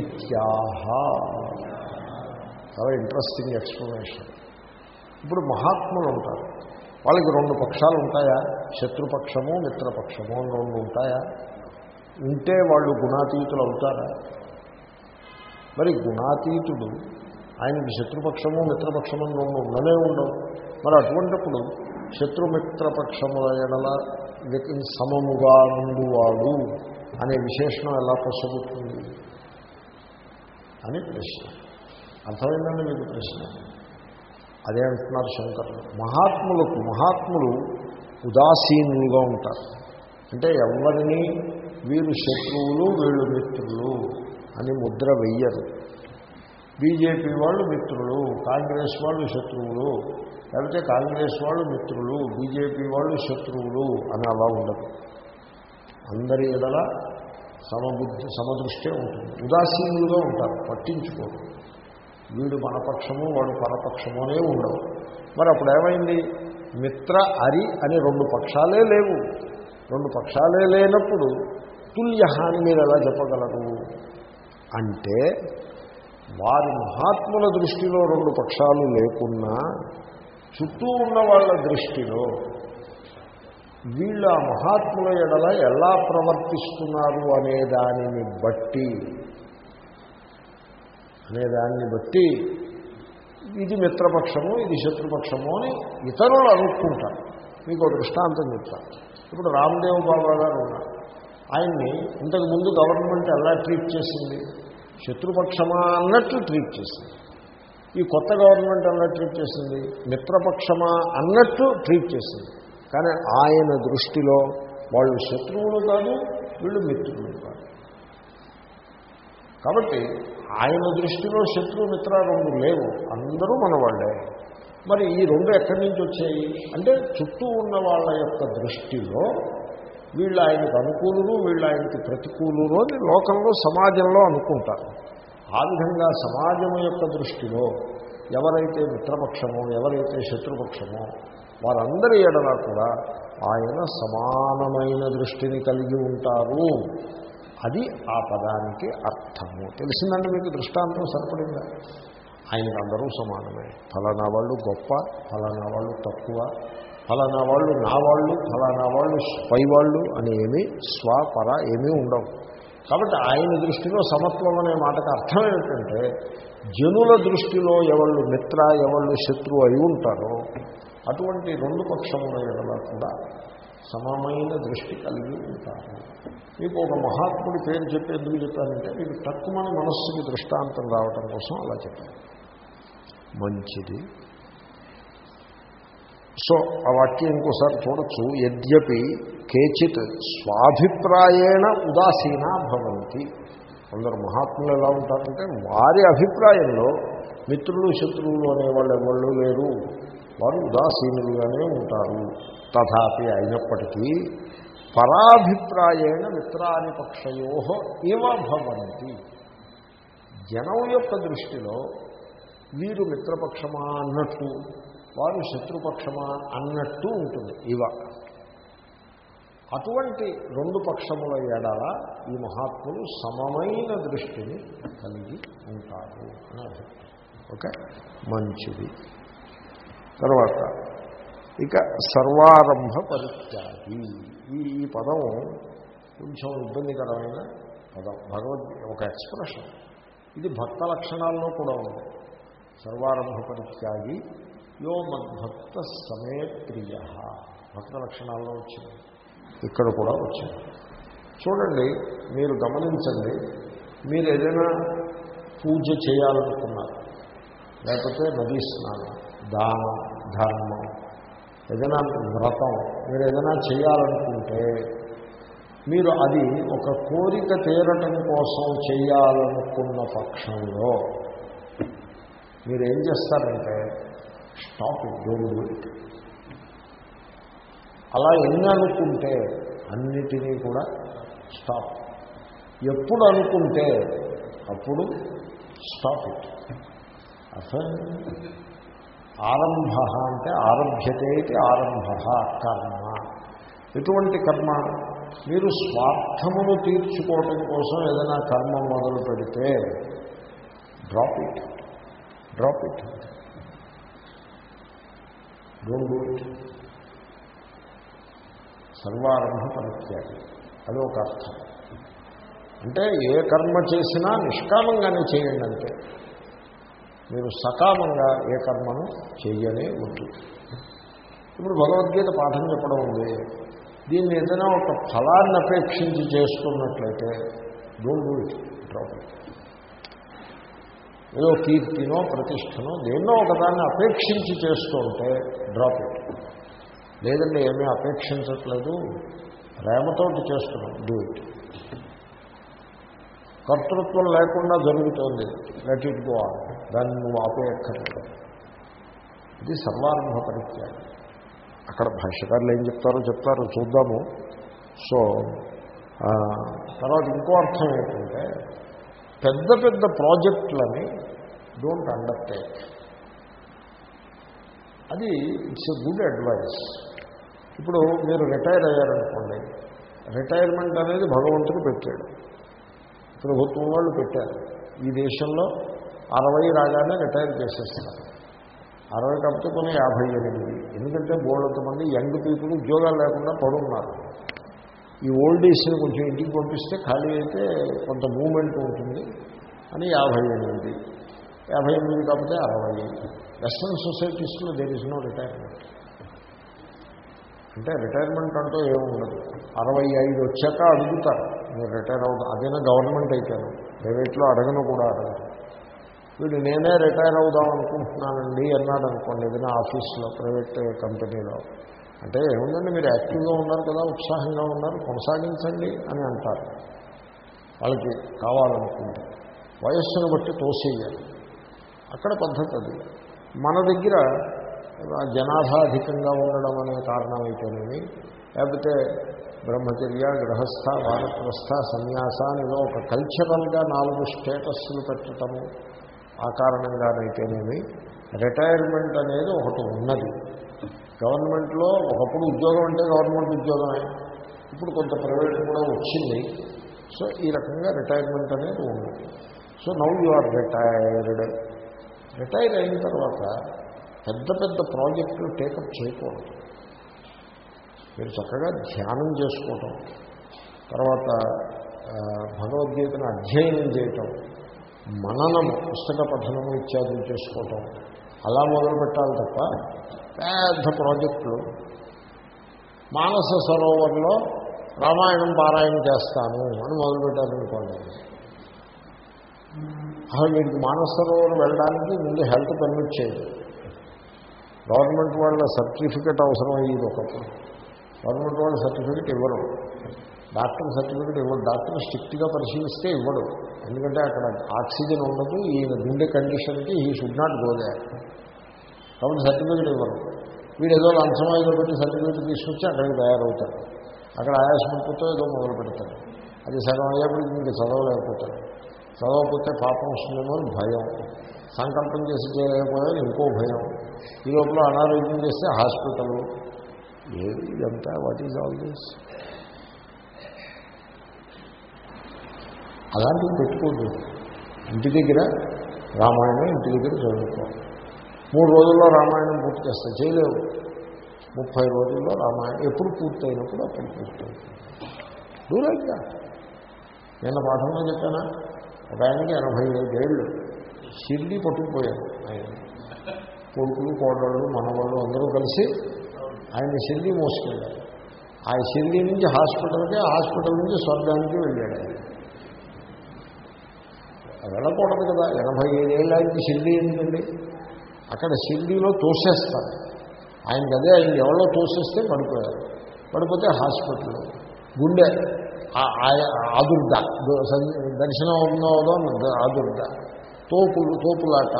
A: ఇత్యాహ. చాలా ఇంట్రెస్టింగ్ ఎక్స్ప్లెనేషన్ ఇప్పుడు మహాత్ములు ఉంటారు. వాళ్ళకి రెండు పక్షాలు ఉంటాయా? శత్రుపక్షము మిత్రపక్షము అని రెండు ఉంటాయా? ఉంటే వాళ్ళు గుణాతీతులు అవుతారా? మరి గుణాతీతుడు ఆయనకి శత్రుపక్షము మిత్రపక్షము అని రెండు ఉండనే ఉండవు. మరి అటువంటిప్పుడు శత్రుమిత్రపక్షముల ఎడల సమముగా ఉండువాడు అనే విశేషణం ఎలా పొసగుతుంది అని ప్రశ్న. అర్థమైందండి మీకు ప్రశ్న? అదే అంటున్నారు శంకరులు. మహాత్ములకు మహాత్ములు ఉదాసీనులుగా ఉంటారు. అంటే ఎవరిని? వీరు శత్రువులు వీళ్ళు మిత్రులు అని ముద్ర వెయ్యరు. బీజేపీ వాళ్ళు మిత్రులు కాంగ్రెస్ వాళ్ళు శత్రువులు లేకపోతే కాంగ్రెస్ వాళ్ళు మిత్రులు బీజేపీ వాళ్ళు శత్రువులు అని అలా ఉండదు. అందరి ఎడల సమబుద్ధి సమదృష్టే ఉంటుంది. ఉదాసీనులుగా ఉంటారు పట్టించుకోరు. వీడు మన పక్షము వాడు పరపక్షము అనే ఉండవు మరి అప్పుడు ఏమైంది? మిత్ర అరి అని రెండు పక్షాలే లేవు. రెండు పక్షాలే లేనప్పుడు తుల్యహాని మీరు ఎలా చెప్పగలరు? అంటే వారి మహాత్ముల దృష్టిలో రెండు పక్షాలు లేకున్నా చుట్టూ ఉన్న వాళ్ళ దృష్టిలో వీళ్ళు ఆ మహాత్ముల ఎడల ఎలా ప్రవర్తిస్తున్నారు అనే దానిని బట్టి అనే దాన్ని బట్టి ఇది మిత్రపక్షము ఇది శత్రుపక్షము అని ఇతరులు అనుకుంటారు. మీకు ఒక దృష్టాంతం చెప్తాను ఇప్పుడు రామ్దేవ్ బాబా గారు ఉన్నారు. ఆయన్ని ఇంతకు ముందు గవర్నమెంట్ ఎలా ట్రీట్ చేసింది? శత్రుపక్షమా అన్నట్టు ట్రీట్ చేసింది. ఈ కొత్త గవర్నమెంట్ ఎలా ట్రీట్ చేసింది? మిత్రపక్షమా అన్నట్టు ట్రీట్ చేసింది. కానీ ఆయన దృష్టిలో వాళ్ళు శత్రువులు కాదు వీళ్ళు మిత్రులు కాదు. కాబట్టి ఆయన దృష్టిలో శత్రు మిత్ర రెండు లేవు అందరూ మన వాళ్ళే మరి ఈ రెండు ఎక్కడి నుంచి వచ్చాయి? అంటే చుట్టూ ఉన్న వాళ్ళ యొక్క దృష్టిలో వీళ్ళు ఆయనకు అనుకూలురు వీళ్ళు ఆయనకి ప్రతికూలురు అని లోకంలో సమాజంలో అనుకుంటారు. ఆ విధంగా సమాజం యొక్క దృష్టిలో ఎవరైతే మిత్రపక్షమో ఎవరైతే శత్రుపక్షమో వారందరి ఎడలా కూడా ఆయన సమానమైన దృష్టిని కలిగి ఉంటారు. అది ఆ పదానికి అర్థము. తెలిసిందండి మీకు దృష్టాంతం సరిపడిందా? ఆయనకు అందరూ సమానమే. ఫలానా వాళ్ళు గొప్ప ఫలానా వాళ్ళు తక్కువ ఫలానా వాళ్ళు నా వాళ్ళు ఫలానా వాళ్ళు పై వాళ్ళు అని ఏమీ స్వపర ఏమీ ఉండవు. కాబట్టి ఆయన దృష్టిలో సమత్వం అనే మాటకు అర్థం ఏమిటంటే జనుల దృష్టిలో ఎవళ్ళు మిత్ర ఎవళ్ళు శత్రువు అయి ఉంటారో అటువంటి రెండు పక్షముల ఎడలా కూడా సమమైన దృష్టి కలిగి ఉంటారు. మీకు ఒక మహాత్ముడి పేరు చెప్పి ఎందుకు చెప్పానంటే మీకు తక్కువని మనస్సుకి దృష్టాంతం రావటం కోసం అలా చెప్పాను మంచిది. సో ఆ వాక్యం ఇంకోసారి చూడొచ్చు. యద్యపి కేచిత్ స్వాభిప్రాయేణ ఉదాసీనా భవంతి. కొందరు మహాత్ములు ఎలా ఉంటారంటే వారి అభిప్రాయంలో మిత్రులు శత్రువులు అనేవాళ్ళు ఎవళ్ళు లేరు. వారు ఉదాసీనులుగానే ఉంటారు. తథాపి అయినప్పటికీ పరాభిప్రాయేణ మిత్రాని పక్షయో ఇవ భవంతి. జనం యొక్క దృష్టిలో వీరు మిత్రపక్షమా అన్నట్టు వారు శత్రుపక్షమా అన్నట్టు ఉంటుంది ఇవ అటువంటి రెండు పక్షముల ఏడాల ఈ మహాత్ములు సమమైన దృష్టిని కలిగి ఉంటారు అని అభిప్రాయం ఓకే? మంచిది. తర్వాత ఇక సర్వారంభ పరిత్యాగి. ఈ ఈ పదం కొంచెం ఇబ్బందికరమైన పదం. భగవద్ ఒక ఎక్స్ప్రెషన్. ఇది భక్త లక్షణాల్లో కూడా ఉంది. సర్వారంభ పరిత్యాగి యో మద్భక్త సమే ప్రియ భక్త లక్షణాల్లో వచ్చింది. ఇక్కడ కూడా వచ్చింది. చూడండి మీరు గమనించండి మీరు ఏదైనా పూజ చేయాలనుకున్నారు లేకపోతే నదీ స్నానం దానం ధర్మం ఏదైనా వ్రతం మీరు ఏదైనా చేయాలనుకుంటే మీరు అది ఒక కోరిక తీరటం కోసం చేయాలనుకున్న పక్షంలో మీరు ఏం చేస్తారంటే స్టాప్ డోంట్ డూ ఇట్. అలా ఎన్ని అనుకుంటే అన్నిటినీ కూడా స్టాప్. ఎప్పుడు అనుకుంటే అప్పుడు స్టాప్ ఇట్. ఆరంభ అంటే ఆరభ్యతేటి ఆరంభ కర్మ. ఎటువంటి కర్మ? మీరు స్వార్థమును తీర్చుకోవటం కోసం ఏదైనా కర్మ మొదలు పెడితే drop it. Drop it. Don't do it సర్వారంభ పరిత్యాగి. అది ఒక అర్థం. అంటే ఏ కర్మ చేసినా నిష్కామంగానే చేయండి అంటే. మీరు సకామంగా ఏ కర్మను చేయనే వద్దు. ఇప్పుడు భగవద్గీత పాఠం చెప్పడం ఉంది. దీన్ని ఏదైనా ఒక ఫలాన్ని అపేక్షించి చేస్తున్నట్లయితే don't do it drop it ఏదో కీర్తినో ప్రతిష్టనో దేన్నో ఒకదాన్ని అపేక్షించి చేస్తూ ఉంటే డ్రాప్ ఇట్. లేదండి ఏమీ అపేక్షించట్లేదు. ప్రేమతోటి చేస్తున్నాం డూ ఇట్. కర్తృత్వం లేకుండా జరుగుతోంది లెట్ ఇట్ గో ఆన్. దాన్ని నువ్వు ఆపేయక్కర్లేదు. ఇది సర్వారంభ పరిత్యాగం. అక్కడ భాష్యకారులు ఏం చెప్తారో చెప్తారో చూద్దాము. సో తర్వాత ఇంకో అర్థం ఏంటంటే పెద్ద పెద్ద ప్రాజెక్టులని డోంట్ అండర్టేక్ అది ఇట్స్ ఎ గుడ్ అడ్వైస్. ఇప్పుడు మీరు రిటైర్ అయ్యారనుకోండి రిటైర్మెంట్ అనేది భగవంతుడు పెట్టాడు. ప్రభుత్వం వాళ్ళు పెట్టారు. ఈ దేశంలో అరవై రాగానే రిటైర్ చేసేస్తారు అరవై కాకపోతే కొన్ని యాభై ఎనిమిది. ఎందుకంటే బోళ్ళంత మంది యంగ్ పీపుల్ ఉద్యోగాలు లేకుండా పడున్నారు. ఈ ఓల్డ్ ఏజ్ని కొంచెం ఇంటికి పంపిస్తే ఖాళీ అయితే కొంత మూమెంట్ ఉంటుంది అని యాభై ఎనిమిది. యాభై ఎనిమిది కాకపోతే అరవై. వెస్ట్రన్ సొసైటీస్లో దేర్ ఇస్ నో రిటైర్మెంట్ అంటే రిటైర్మెంట్ అంటూ ఏముండదు అరవై ఐదు వచ్చాక అడుగుతారు. మీరు రిటైర్ అవుతారు అదేనా గవర్నమెంట్ అయితేను. ప్రైవేట్లో అడగను కూడా అడగను. వీడు నేనే రిటైర్ అవుదాం అనుకుంటున్నానండి అన్నాడు అనుకోండి ఏదైనా ఆఫీస్లో ప్రైవేట్ కంపెనీలో. అంటే ఏముందండి మీరు యాక్టివ్గా ఉన్నారు కదా ఉత్సాహంగా ఉన్నారు కొనసాగించండి అని అంటారు. వాళ్ళకి కావాలనుకుంటే. వయస్సును బట్టి తోసేయాలి. అక్కడ పద్ధతి అది. మన దగ్గర జనాభా అధికంగా ఉండడం అనే కారణం అయితేనేమి లేకపోతే బ్రహ్మచర్య గృహస్థ వానప్రస్థ సన్యాస అనేదో ఒక కల్చరల్గా నాలుగు స్టేటస్లు పెట్టడము ఆ కారణంగానైతేనేమి రిటైర్మెంట్ అనేది ఒకటి ఉన్నది. గవర్నమెంట్లో ఒకప్పుడు ఉద్యోగం అంటే గవర్నమెంట్ ఉద్యోగమే. ఇప్పుడు కొంత ప్రైవేట్ కూడా వచ్చింది. సో ఈ రకంగా రిటైర్మెంట్ అనేది ఉంది. So now you are retired. Retire అయిన తర్వాత పెద్ద పెద్ద ప్రాజెక్టులు టేకప్ చేయకూడదు. మీరు చక్కగా ధ్యానం చేసుకోవటం తర్వాత భగవద్గీతను అధ్యయనం చేయటం మననం పుస్తక పఠనము ఇత్యాదులు చేసుకోవటం అలా మొదలు పెట్టాలి తప్ప పెద్ద ప్రాజెక్టులు. మానస సరోవర్లో రామాయణం పారాయణ చేస్తాను అని మొదలుపెట్టారనుకోండి. వీడికి మానస సరోవరం వెళ్ళడానికి ముందు హెల్త్ పర్మిట్ చేయదు గవర్నమెంట్ వాళ్ళ సర్టిఫికెట్ అవసరం అయ్యేది ఒకప్పుడు. గవర్నమెంట్ వాళ్ళ సర్టిఫికెట్ ఇవ్వరు. డాక్టర్ సర్టిఫికెట్ ఇవ్వడు డాక్టర్ స్ట్రిక్ట్గా పరిశీలిస్తే ఇవ్వడు ఎందుకంటే అక్కడ ఆక్సిజన్ ఉండదు. ఈయన గుండె కండిషన్కి ఈ షుడ్ నాట్ గోదే కాబట్టి సర్టిఫికెట్ ఇవ్వరు. వీడు ఏదో లంచం పెట్టి సర్టిఫికెట్ తీసుకొచ్చి అక్కడికి తయారవుతాడు. అక్కడ ఆయాసపడిపోతే ఏదో మొదలు పెడతాడు అది సగం అయ్యేప్పటికి ఇంక చదవలేకపోతాడు. చదవకపోతే పాపం వస్తుందేమో అని భయం. సంకల్పం చేసి చేయలేకపోయా ఇంకో భయం. ఈ లోపల అనారోగ్యం చేస్తే హాస్పిటల్. ఏది ఇదంతా? వాట్ ఈజ్ ఆల్ దిస్ అలాంటివి పెట్టుకోదు ఇంటి దగ్గర రామాయణం ఇంటి దగ్గర చదువుకోవాలి మూడు రోజుల్లో రామాయణం పూర్తి చేస్తా చేయలేవు. ముప్పై రోజుల్లో రామాయణం ఎప్పుడు పూర్తయినప్పుడు అప్పుడు పూర్తవుతుంది. డూ నేను పాఠంలో చెప్పానా? ఒక ఆయనకి ఎనభై ఐదేళ్ళు షిర్డీ పట్టుకుపోయారు. ఆయన కొడుకులు కోడళ్ళు మనవాళ్ళు అందరూ కలిసి ఆయన షిర్డీ మోసుకెళ్ళారు. ఆ షిర్డీ నుంచి హాస్పిటల్కి హాస్పిటల్ నుంచి స్వర్గానికి వెళ్ళాడు ఆయన. వెళ్ళకూడదు కదా. ఎనభై ఐదేళ్ళకి షిర్డీ ఎందుకండి? అక్కడ షిర్డీలో తోసేస్తారు. ఆయనకి అదే ఆయన ఎవరో తోసేస్తే పడిపోయారు. పడిపోతే హాస్పిటల్ గుండె. ఆదుర్ద దర్శనం అవుతుందో ఆదుర్ద తోపులు తోపులాట.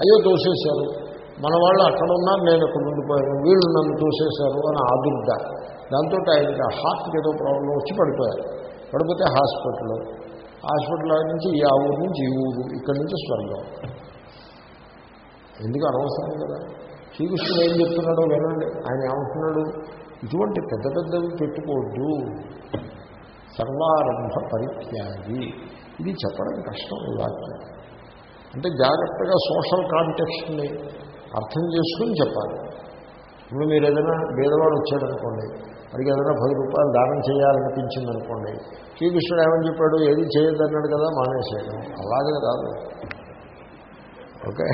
A: అయ్యో తోసేశారు. మన వాళ్ళు అక్కడ ఉన్నారు నేను ఇక్కడ ఉండిపోయాను. వీళ్ళు నన్ను తోసేశారు అని ఆదుర్ద దాంతో ఆయనకి హార్ట్కి ఏదో ప్రాబ్లం వచ్చి పడిపోయారు. పడిపోతే హాస్పిటల్. హాస్పిటల్ నుంచి ఈ ఆ ఊరు నుంచి ఈ ఊరు ఇక్కడి నుంచి స్వర్గం. ఎందుకు అనవసరం కదా? శ్రీకృష్ణుడు ఏం చెప్తున్నాడో వినండి. ఆయన ఏమంటున్నాడు? ఇటువంటి పెద్ద పెద్దవి పెట్టుకోవద్దు. సర్వారంభ పరిత్యాగి ఇది చెప్పడం కష్టం ఇలాగే. అంటే జాగ్రత్తగా సోషల్ కాంటెక్స్ట్ని అర్థం చేసుకుని చెప్పాలి. ఇప్పుడు మీరు ఏదైనా భేదవాడు వచ్చాడనుకోండి వాడికి ఏదైనా పది రూపాయలు దానం చేయాలనిపించింది అనుకోండి శ్రీకృష్ణుడు ఏమని చెప్పాడు? ఏది చేయొద్దన్నాడు కదా మానేసేయడం. అలాగే కాదు. ఓకే?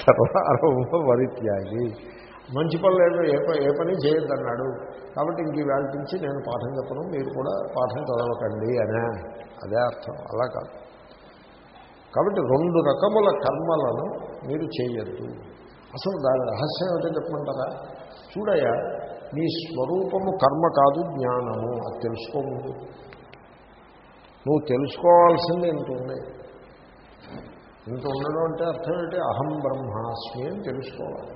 A: సర్వారంభ పరిత్యాగి మంచి పనులు ఏదో ఏ ఏ పని చేయొద్దన్నాడు. కాబట్టి ఇంక వేళ నుంచి నేను పాఠం చెప్పను మీరు కూడా పాఠం చదవకండి అనే అదే అర్థం. అలా కాదు. కాబట్టి రెండు రకముల కర్మలను మీరు చేయొద్దు. అసలు దాని రహస్యం ఏమిటో చెప్పమంటారా? చూడయ్యా నీ స్వరూపము కర్మ కాదు జ్ఞానము. అది తెలుసుకోముందు నువ్వు తెలుసుకోవాల్సింది ఇంత ఉంది. ఇంత ఉండడం అంటే అర్థం ఏంటి? అహం బ్రహ్మాస్మి అని తెలుసుకోవాలి.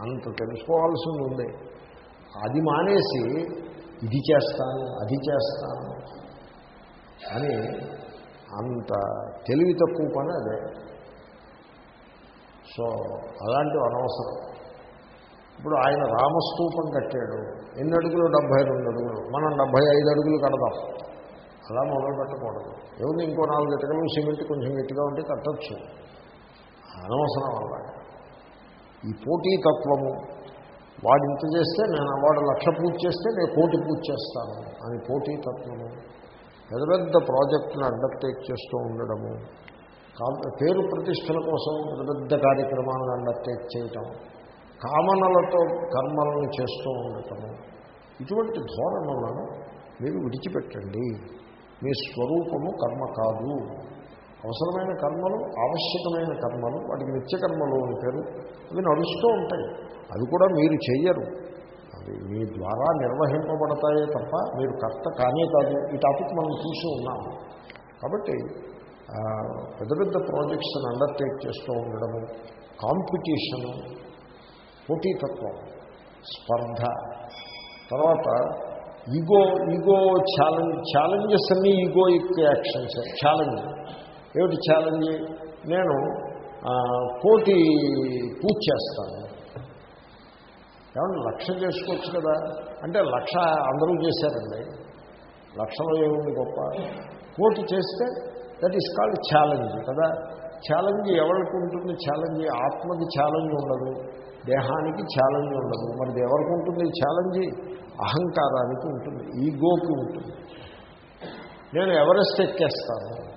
A: అంత తెలుసుకోవాల్సింది ఉంది. అది మానేసి ఇది చేస్తాను అది చేస్తాను అని అంత తెలివి తక్కువ పని అదే. సో అలాంటివి అనవసరం. ఇప్పుడు ఆయన రామస్తూపం కట్టాడు. ఎన్ని అడుగులు? డెబ్భై రెండు అడుగులు. మనం డెబ్భై ఐదు అడుగులు కడదాం. అలా మొదలు పెట్టకూడదు. ఏముంది? ఇంకో నాలుగు ఇటుకలు సిమెంట్ కొంచెం గట్టిగా ఉంటే కట్టచ్చు. అనవసరం అలా. ఈ పోటీతత్వము వాడు ఇంత చేస్తే నేను వాడు లక్ష పూజ చేస్తే నేను కోటి పూజ చేస్తాను అని పోటీతత్వము పెద్ద పెద్ద ప్రాజెక్టును అండర్టేక్ చేస్తూ ఉండడము. పేరు ప్రతిష్టల కోసం పెద్ద పెద్ద కార్యక్రమాలను అండర్టేక్ చేయటం. కామనలతో కర్మలను చేస్తూ ఉండటము. ఇటువంటి ధోరణులను మీరు విడిచిపెట్టండి. మీ స్వరూపము కర్మ కాదు. అవసరమైన కర్మలు ఆవశ్యకమైన కర్మలు వాటికి నిత్య కర్మలు అని పేరు అవి నడుస్తూ ఉంటాయి. అది కూడా మీరు చెయ్యరు. అవి మీ ద్వారా నిర్వహింపబడతాయే తప్ప మీరు కర్త కానే కాదు. ఈ టాపిక్ మనం చూసి ఉన్నాము కాబట్టి పెద్ద పెద్ద ప్రాజెక్ట్స్ని అండర్టేక్ చేస్తూ ఉండడము కాంపిటీషను పోటీతత్వం స్పర్ధ తర్వాత ఈగో ఈగో ఛాలెంజ్ ఛాలెంజెస్ అన్నీ ఈగోయిక్ యాక్షన్స్ ఛాలెంజ్. ఏమిటి ఛాలెంజ్? నేను పోటీ కోటి పూజ చేస్తాను. ఏమన్నా లక్ష చేసుకోవచ్చు కదా? అంటే లక్ష అందరూ చేశారండి. లక్షలో ఏముంది గొప్ప? కోటి చేస్తే దట్ ఈస్ కాల్డ్ ఛాలెంజ్ కదా? ఛాలెంజ్ ఎవరికి ఉంటుంది? ఛాలెంజ్ ఆత్మకి ఛాలెంజ్ ఉండదు. దేహానికి ఛాలెంజ్ ఉండదు. మరి ఎవరికి ఉంటుంది? ఛాలెంజ్ అహంకారానికి ఉంటుంది. ఈగోకి ఉంటుంది. నేను ఎవరెస్ట్ ఎక్కేస్తాను.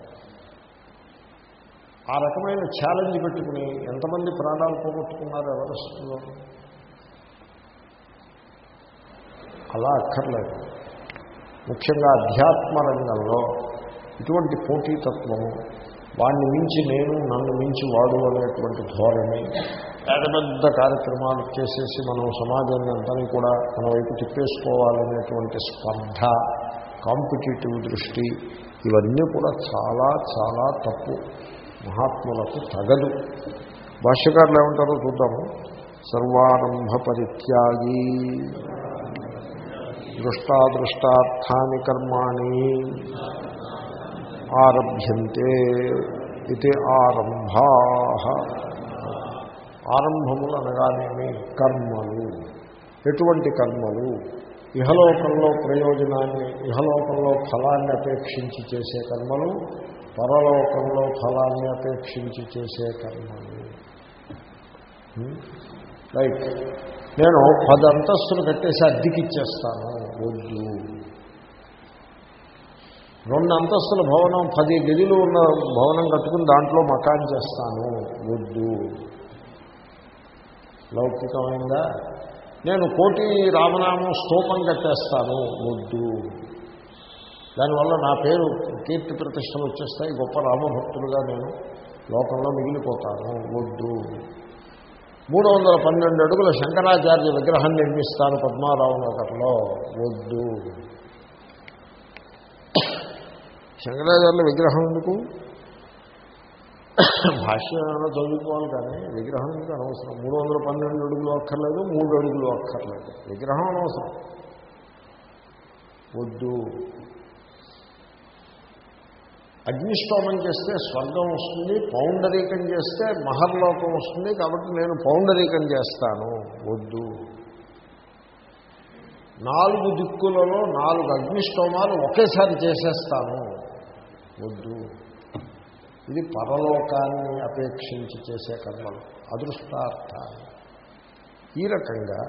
A: ఆ రకమైన ఛాలెంజ్ పెట్టుకుని ఎంతమంది ప్రాణాలు పోగొట్టుకున్నారు ఎవరెస్ట్లో అలా అక్కర్లేదు. ముఖ్యంగా అధ్యాత్మ రంగంలో ఇటువంటి పోటీతత్వము వాడిని మించి నేను నన్ను మించి వాడు అనేటువంటి ధోరణి పెద్ద పెద్ద కార్యక్రమాలు చేసేసి మనం సమాజాన్ని అంతని కూడా మన వైపు తిప్పేసుకోవాలనేటువంటి స్పర్ధ కాంపిటేటివ్ దృష్టి ఇవన్నీ కూడా చాలా చాలా తప్పు. మహాత్ములకు తగదు. భాష్యకారులు ఏమంటారో చూద్దాము. సర్వారంభ పరిత్యాగి. దృష్టాదృష్టార్థాని కర్మాణి ఆరభ్యంతే ఇది ఆరంభా. ఆరంభములు అనగానేమి కర్మలు. ఎటువంటి కర్మలు? ఇహలోకంలో ప్రయోజనాన్ని ఇహలోకంలో ఫలాన్ని అపేక్షించి చేసే కర్మలు పరలోకంలో ఫలాన్ని అపేక్షించి చేసే కర్మలు. రైట్. నేను పది అంతస్తులు కట్టేసి అద్దెకి ఇచ్చేస్తాను వద్దు. రెండు అంతస్తుల భవనం పది గదిలు ఉన్న భవనం కట్టుకుని దాంట్లో మకాన్ చేస్తాను. వద్దు. లౌకికమైందా? నేను కోటి రామనామం స్తూపం కట్టేస్తాను. వద్దు. దానివల్ల నా పేరు కీర్తి ప్రతిష్టలు వచ్చేస్తాయి. గొప్ప రామభక్తులుగా నేను లోకంలో మిగిలిపోతాను. వద్దు. మూడు వందల పన్నెండు అడుగుల శంకరాచార్య విగ్రహం నిర్మిస్తాను పద్మారావు నగర్లో. వద్దు. శంకరాచార్యుల విగ్రహం ఎందుకు? భాష్యంలో చదువుకోవాలి కానీ విగ్రహం ఎందుకు అనవసరం? మూడు వందల పన్నెండు అడుగులు అక్కర్లేదు మూడు అడుగులు అక్కర్లేదు. విగ్రహం అనవసరం. వద్దు. అగ్నిష్టోమం చేస్తే స్వర్గం వస్తుంది పౌండరీకం చేస్తే మహర్లోకం వస్తుంది కాబట్టి నేను పౌండరీకం చేస్తాను. వద్దు. నాలుగు దిక్కులలో నాలుగు అగ్నిష్టోమాలు ఒకేసారి చేసేస్తాను. వద్దు. ఇది పరలోకాన్ని అపేక్షించి చేసే కర్మలు అదృష్టార్థ ఈ రకంగా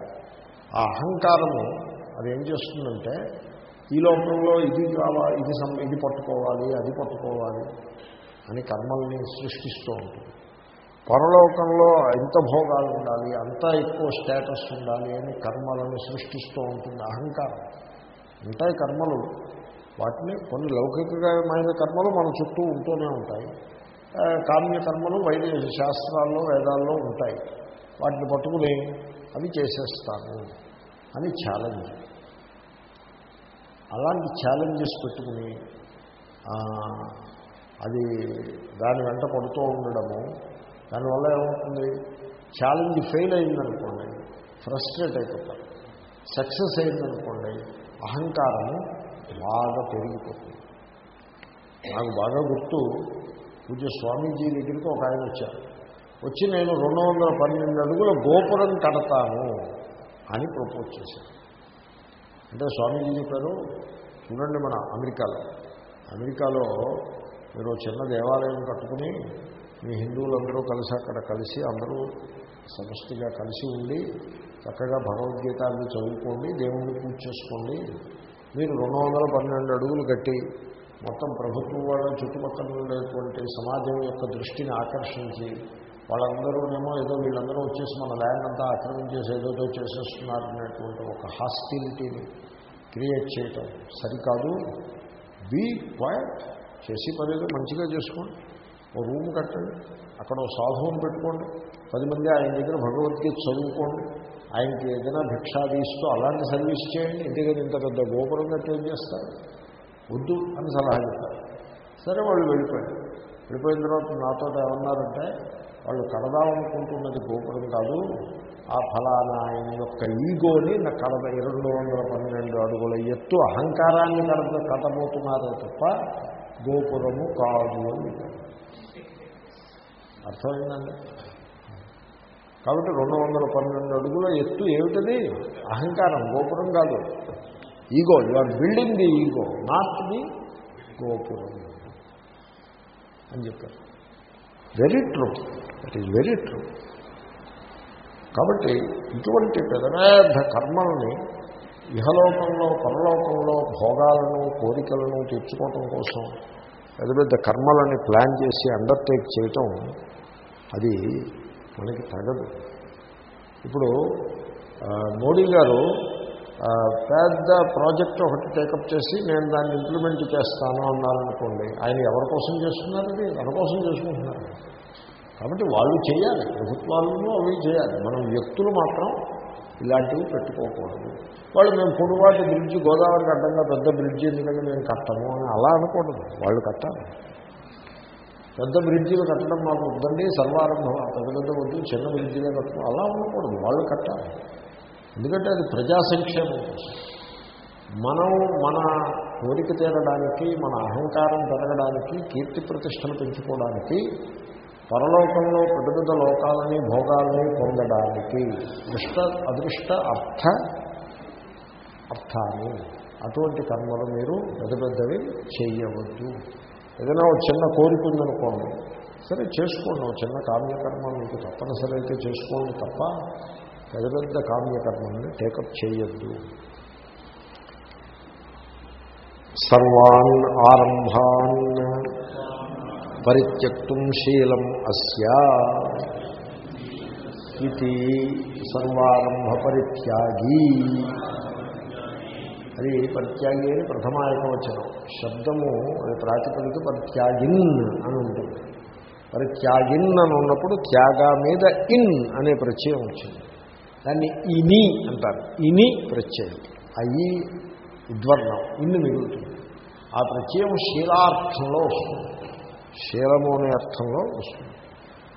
A: ఆ అహంకారము అది ఏం చేస్తుందంటే ఈ లోకంలో ఇది కావాలి ఇది సం ఇది పట్టుకోవాలి అది పట్టుకోవాలి అని కర్మల్ని సృష్టిస్తూ ఉంటుంది. పరలోకంలో ఎంత భోగాలు ఉండాలి అంత ఎక్కువ స్టేటస్ ఉండాలి అని కర్మలను సృష్టిస్తూ ఉంటుంది అహంకారం. ఉంటాయి కర్మలు వాటిని కొన్ని లౌకికమైన కర్మలు మన చుట్టూ ఉంటూనే ఉంటాయి. కామ్య కర్మలు వైద్య శాస్త్రాల్లో వేదాల్లో ఉంటాయి. వాటిని పట్టుకుని అవి చేసేస్తాను అని ఛాలెంజ్ అలాంటి ఛాలెంజెస్ పెట్టుకుని అది దాని వెంట పడుతూ ఉండడము. దానివల్ల ఏమవుతుంది? ఛాలెంజ్ ఫెయిల్ అయిందనుకోండి ఫ్రస్ట్రేట్ అయిపోతారు. సక్సెస్ అయిందనుకోండి అహంకారము బాగా పెరిగిపోతుంది. నాకు బాగా గుర్తు పూజ స్వామీజీ దగ్గరికి ఒక ఆయన వచ్చారు. వచ్చి నేను రెండు వందల పన్నెండు అడుగుల గోపురం కడతాను అని ప్రపోజ్ చేశాను అంటే స్వామీజీ చెప్పారు చూడండి మన అమెరికాలో అమెరికాలో మీరు చిన్న దేవాలయం కట్టుకుని మీ హిందువులందరూ కలిసి అక్కడ కలిసి అందరూ సమష్టిగా కలిసి ఉండి చక్కగా భగవద్గీత అన్ని చదువుకోండి దేవుణ్ణి పూజ చేసుకోండి. మీరు రెండు వందల పన్నెండు అడుగులు కట్టి మొత్తం ప్రభుత్వం వాళ్ళ చుట్టుపక్కల ఉండేటువంటి సమాజం యొక్క దృష్టిని ఆకర్షించి వాళ్ళందరూనేమో ఏదో వీళ్ళందరూ వచ్చేసి మన ల్యాండ్ అంతా ఆక్రమించేసి ఏదోదో చేసేస్తున్నారు అనేటువంటి ఒక హాస్టిలిటీని క్రియేట్ చేయటం సరికాదు. బీ క్వైట్ చేసి పనేదో మంచిగా చేసుకోండి. ఓ రూమ్ కట్టండి. అక్కడ ఓ సాధువుని పెట్టుకోండి. పది మంది ఆయన దగ్గర భగవద్గీత చదువుకోండి. ఆయనకి ఏదైనా భిక్షాది ఇస్తూ అలాంటి సర్వీస్ చేయండి. ఇంటికి ఇంత పెద్ద గోపురం కట్టి ఏం చేస్తారు. వద్దు అని సలహా చెప్తారు. సరే వాళ్ళు వెళ్ళిపోయారు. వెళ్ళిపోయిన తర్వాత నాతో ఏమన్నారంటే వాళ్ళు కడదామనుకుంటున్నది గోపురం కాదు ఆ ఫలానా ఆయన యొక్క ఈగోని నా కడద రెండు వందల పన్నెండు అడుగుల ఎత్తు అహంకారాన్ని కడద కట్టబోతున్నారే తప్ప గోపురము కాదు అని అర్థమైందండి? కాబట్టి రెండు వందల పన్నెండు అడుగుల ఎత్తు ఏమిటది? అహంకారం గోపురం కాదు. Ego you are building the ego not the gopuram అని చెప్పారు. Very true. It is very true కాబట్టి ఇటువంటి పెద్ద పెద్ద కర్మల్ని ఇహలోకంలో పరలోకంలో భోగాలను కోరికలను తెచ్చుకోవటం కోసం పెద్ద పెద్ద కర్మలని ప్లాన్ చేసి అండర్టేక్ చేయటం అది మనకి తగదు. ఇప్పుడు మోడీ గారు పెద్ద ప్రాజెక్ట్ ఒకటి టేకప్ చేసి నేను దాన్ని ఇంప్లిమెంట్ చేస్తాను అన్నారనుకోండి ఆయన ఎవరి కోసం చేస్తున్నారు అది తన కోసం చేసుకుంటున్నారు. కాబట్టి వాళ్ళు చేయాలి ప్రభుత్వాలను అవి చేయాలి. మనం వ్యక్తులు మాత్రం ఇలాంటివి పెట్టుకోకూడదు. వాళ్ళు మేము పొడవాటి బ్రిడ్జి గోదావరికి అడ్డంగా పెద్ద బ్రిడ్జి ఎందుకంటే మేము కట్టము అని అలా అనకూడదు. వాళ్ళు కట్టాలి. పెద్ద బ్రిడ్జిలు కట్టడం మాకు వద్దండి సర్వారంభం పెద్ద పెద్ద వద్దు చిన్న బ్రిడ్జిలే కట్టడం అలా ఉండకూడదు వాళ్ళు కట్టాలి. ఎందుకంటే అది ప్రజా సంక్షేమం కోసం మనం మన కోరిక తీరడానికి మన అహంకారం పెరగడానికి కీర్తి ప్రతిష్టలు పెంచుకోవడానికి పరలోకంలో పెద్ద పెద్ద లోకాలని భోగాలని పొందడానికి దృష్ట అదృష్ట అర్థ అర్థాన్ని అటువంటి కర్మలు మీరు పెద్ద పెద్దవి చేయవద్దు. ఏదైనా ఒక చిన్న కోరిక ఉందనుకోండి సరే చేసుకోండి. ఒక చిన్న కామ్యకర్మ మీకు తప్పనిసరి అయితే చేసుకోండి తప్ప పెద్ద పెద్ద కామ్యకర్మల్ని టేకప్ చేయొద్దు. సర్వాన్ ఆరంభాన్ పరిత్యక్తుం శీలం అస్యా ఇది సర్వారంభ పరిత్యాగి. అది పరిత్యాగి అని ప్రథమాయకవచనం. శబ్దము అది ప్రాతిపదిక పరిత్యాగిన్ అని ఉంటుంది. పరిత్యాగిన్ అని ఉన్నప్పుడు త్యాగ మీద ఇన్ అనే ప్రత్యయం వచ్చింది. దాన్ని ఇని అంటారు. ఇని ప్రత్యయం. అయి ఉద్వర్ణం ఇన్ని మిగులుతుంది. ఆ ప్రత్యయం శీలార్థంలో వస్తుంది. శీలము అనే అర్థంలో వస్తుంది.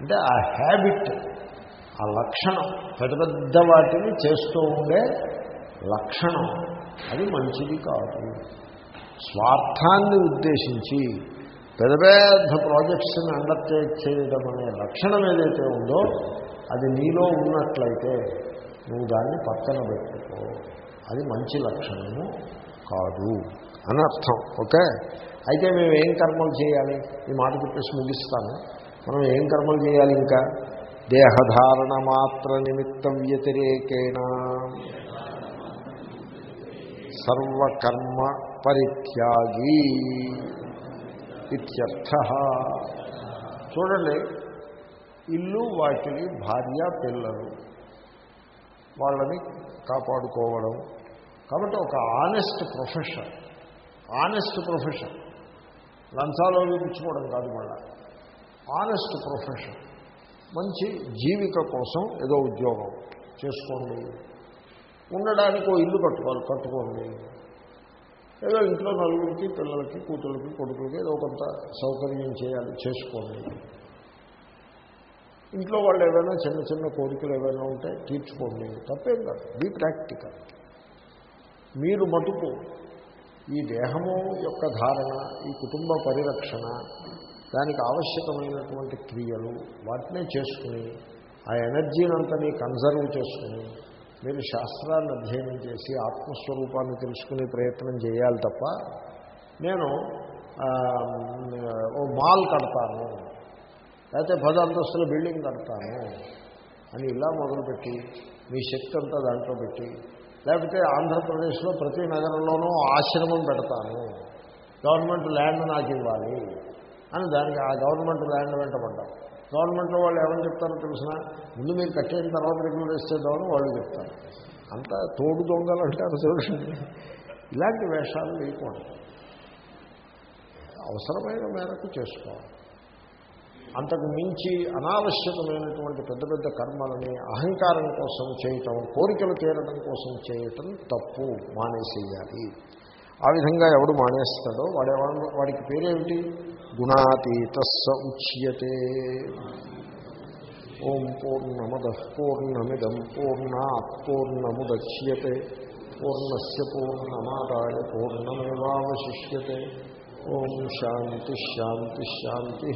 A: అంటే ఆ హ్యాబిట్ ఆ లక్షణం పెద్ద పెద్ద వాటిని చేస్తూ ఉండే లక్షణం అది మంచిది కాదు. స్వార్థాన్ని ఉద్దేశించి పెద్ద పెద్ద ప్రాజెక్ట్స్ని అండర్టేక్ చేయడం అనే లక్షణం ఏదైతే ఉందో అది నీలో ఉన్నట్లయితే నువ్వు దాన్ని పక్కన పెట్టుకో. అది మంచి లక్షణము కాదు అని అర్థం. ఓకే? అయితే మేము ఏం కర్మలు చేయాలి? ఈ మాట చెప్పేసి ముగిస్తాను. మనం ఏం కర్మలు చేయాలి ఇంకా? దేహధారణ మాత్ర నిమిత్త వ్యతిరేకేణ. సర్వకర్మ పరిత్యాగి ఇత్యర్థ. చూడండి ఇల్లు వాకిలి భార్య పిల్లలు. వాళ్ళని కాపాడుకోవడం. కాబట్టి ఒక ఆనెస్ట్ ప్రొఫెషన్ ఆనెస్ట్ ప్రొఫెషన్ లంచాలు ఇప్పించుకోవడం కాదు మళ్ళా. ఆనెస్ట్ ప్రొఫెషన్ మంచి జీవిక కోసం ఏదో ఉద్యోగం చేసుకోండి. ఉండడానికి ఓ ఇల్లు కట్టుకోవాలి కట్టుకోండి. ఏదో ఇంట్లో నలుగురికి పిల్లలకి కూతుళ్ళకి కొడుకులకి ఏదో కొంత సౌకర్యం చేయాలి చేసుకోండి. ఇంట్లో వాళ్ళు ఏవైనా చిన్న చిన్న కోరికలు ఏవైనా ఉంటే తీర్చుకోండి. తప్పేం కాదు. బీ ప్రాక్టికల్ మీరు మటుకు ఈ దేహము యొక్క ధారణ ఈ కుటుంబ పరిరక్షణ దానికి ఆవశ్యకమైనటువంటి క్రియలు వాటినే చేసుకుని ఆ ఎనర్జీని అంతని కన్జర్వ్ చేసుకుని మీరు శాస్త్రాన్ని అధ్యయనం చేసి ఆత్మస్వరూపాన్ని తెలుసుకునే ప్రయత్నం చేయాలి తప్ప నేను ఓ మాల్ కడతాను. లేకపోతే పది అంతస్తుల బిల్డింగ్ కడతాను అని ఇలా మొదలుపెట్టి మీ శక్తి అంతా దాంట్లో పెట్టి లేకపోతే ఆంధ్రప్రదేశ్లో ప్రతి నగరంలోనూ ఆశ్రమం పెడతాను గవర్నమెంట్ ల్యాండ్ నాకు ఇవ్వాలి అని దానికి ఆ గవర్నమెంట్ ల్యాండ్ వెంట పడ్డాం. గవర్నమెంట్లో వాళ్ళు ఏమని చెప్తారో తెలిసిన ముందు మీరు కట్టేసిన తర్వాత రెగ్యులర్ చేద్దామని వాళ్ళు చెప్తారు. అంతా తోడు దొంగలు అంటారు చూడండి ఇలాంటి వేషాలు వేయకూడదు. అవసరమైన మేరకు చేసుకోవాలి. అంతకు మించి అనావశ్యకమైనటువంటి పెద్ద పెద్ద కర్మలని అహంకారం కోసం చేయటం కోరికలు తీరడం కోసం చేయటం తప్పు మానేసేయాలి. ఆ విధంగా ఎవడు మానేస్తాడో వాడే వాడికి పేరేమిటి? గుణాతీత ఉచ్యతే. ఓం పూర్ణమద పూర్ణమిదం పూర్ణా పూర్ణముద్యతే. పూర్ణస్ పూర్ణమాదాయ పూర్ణమేవాశిష్యే ఓం శాంతి శాంతి శాంతి.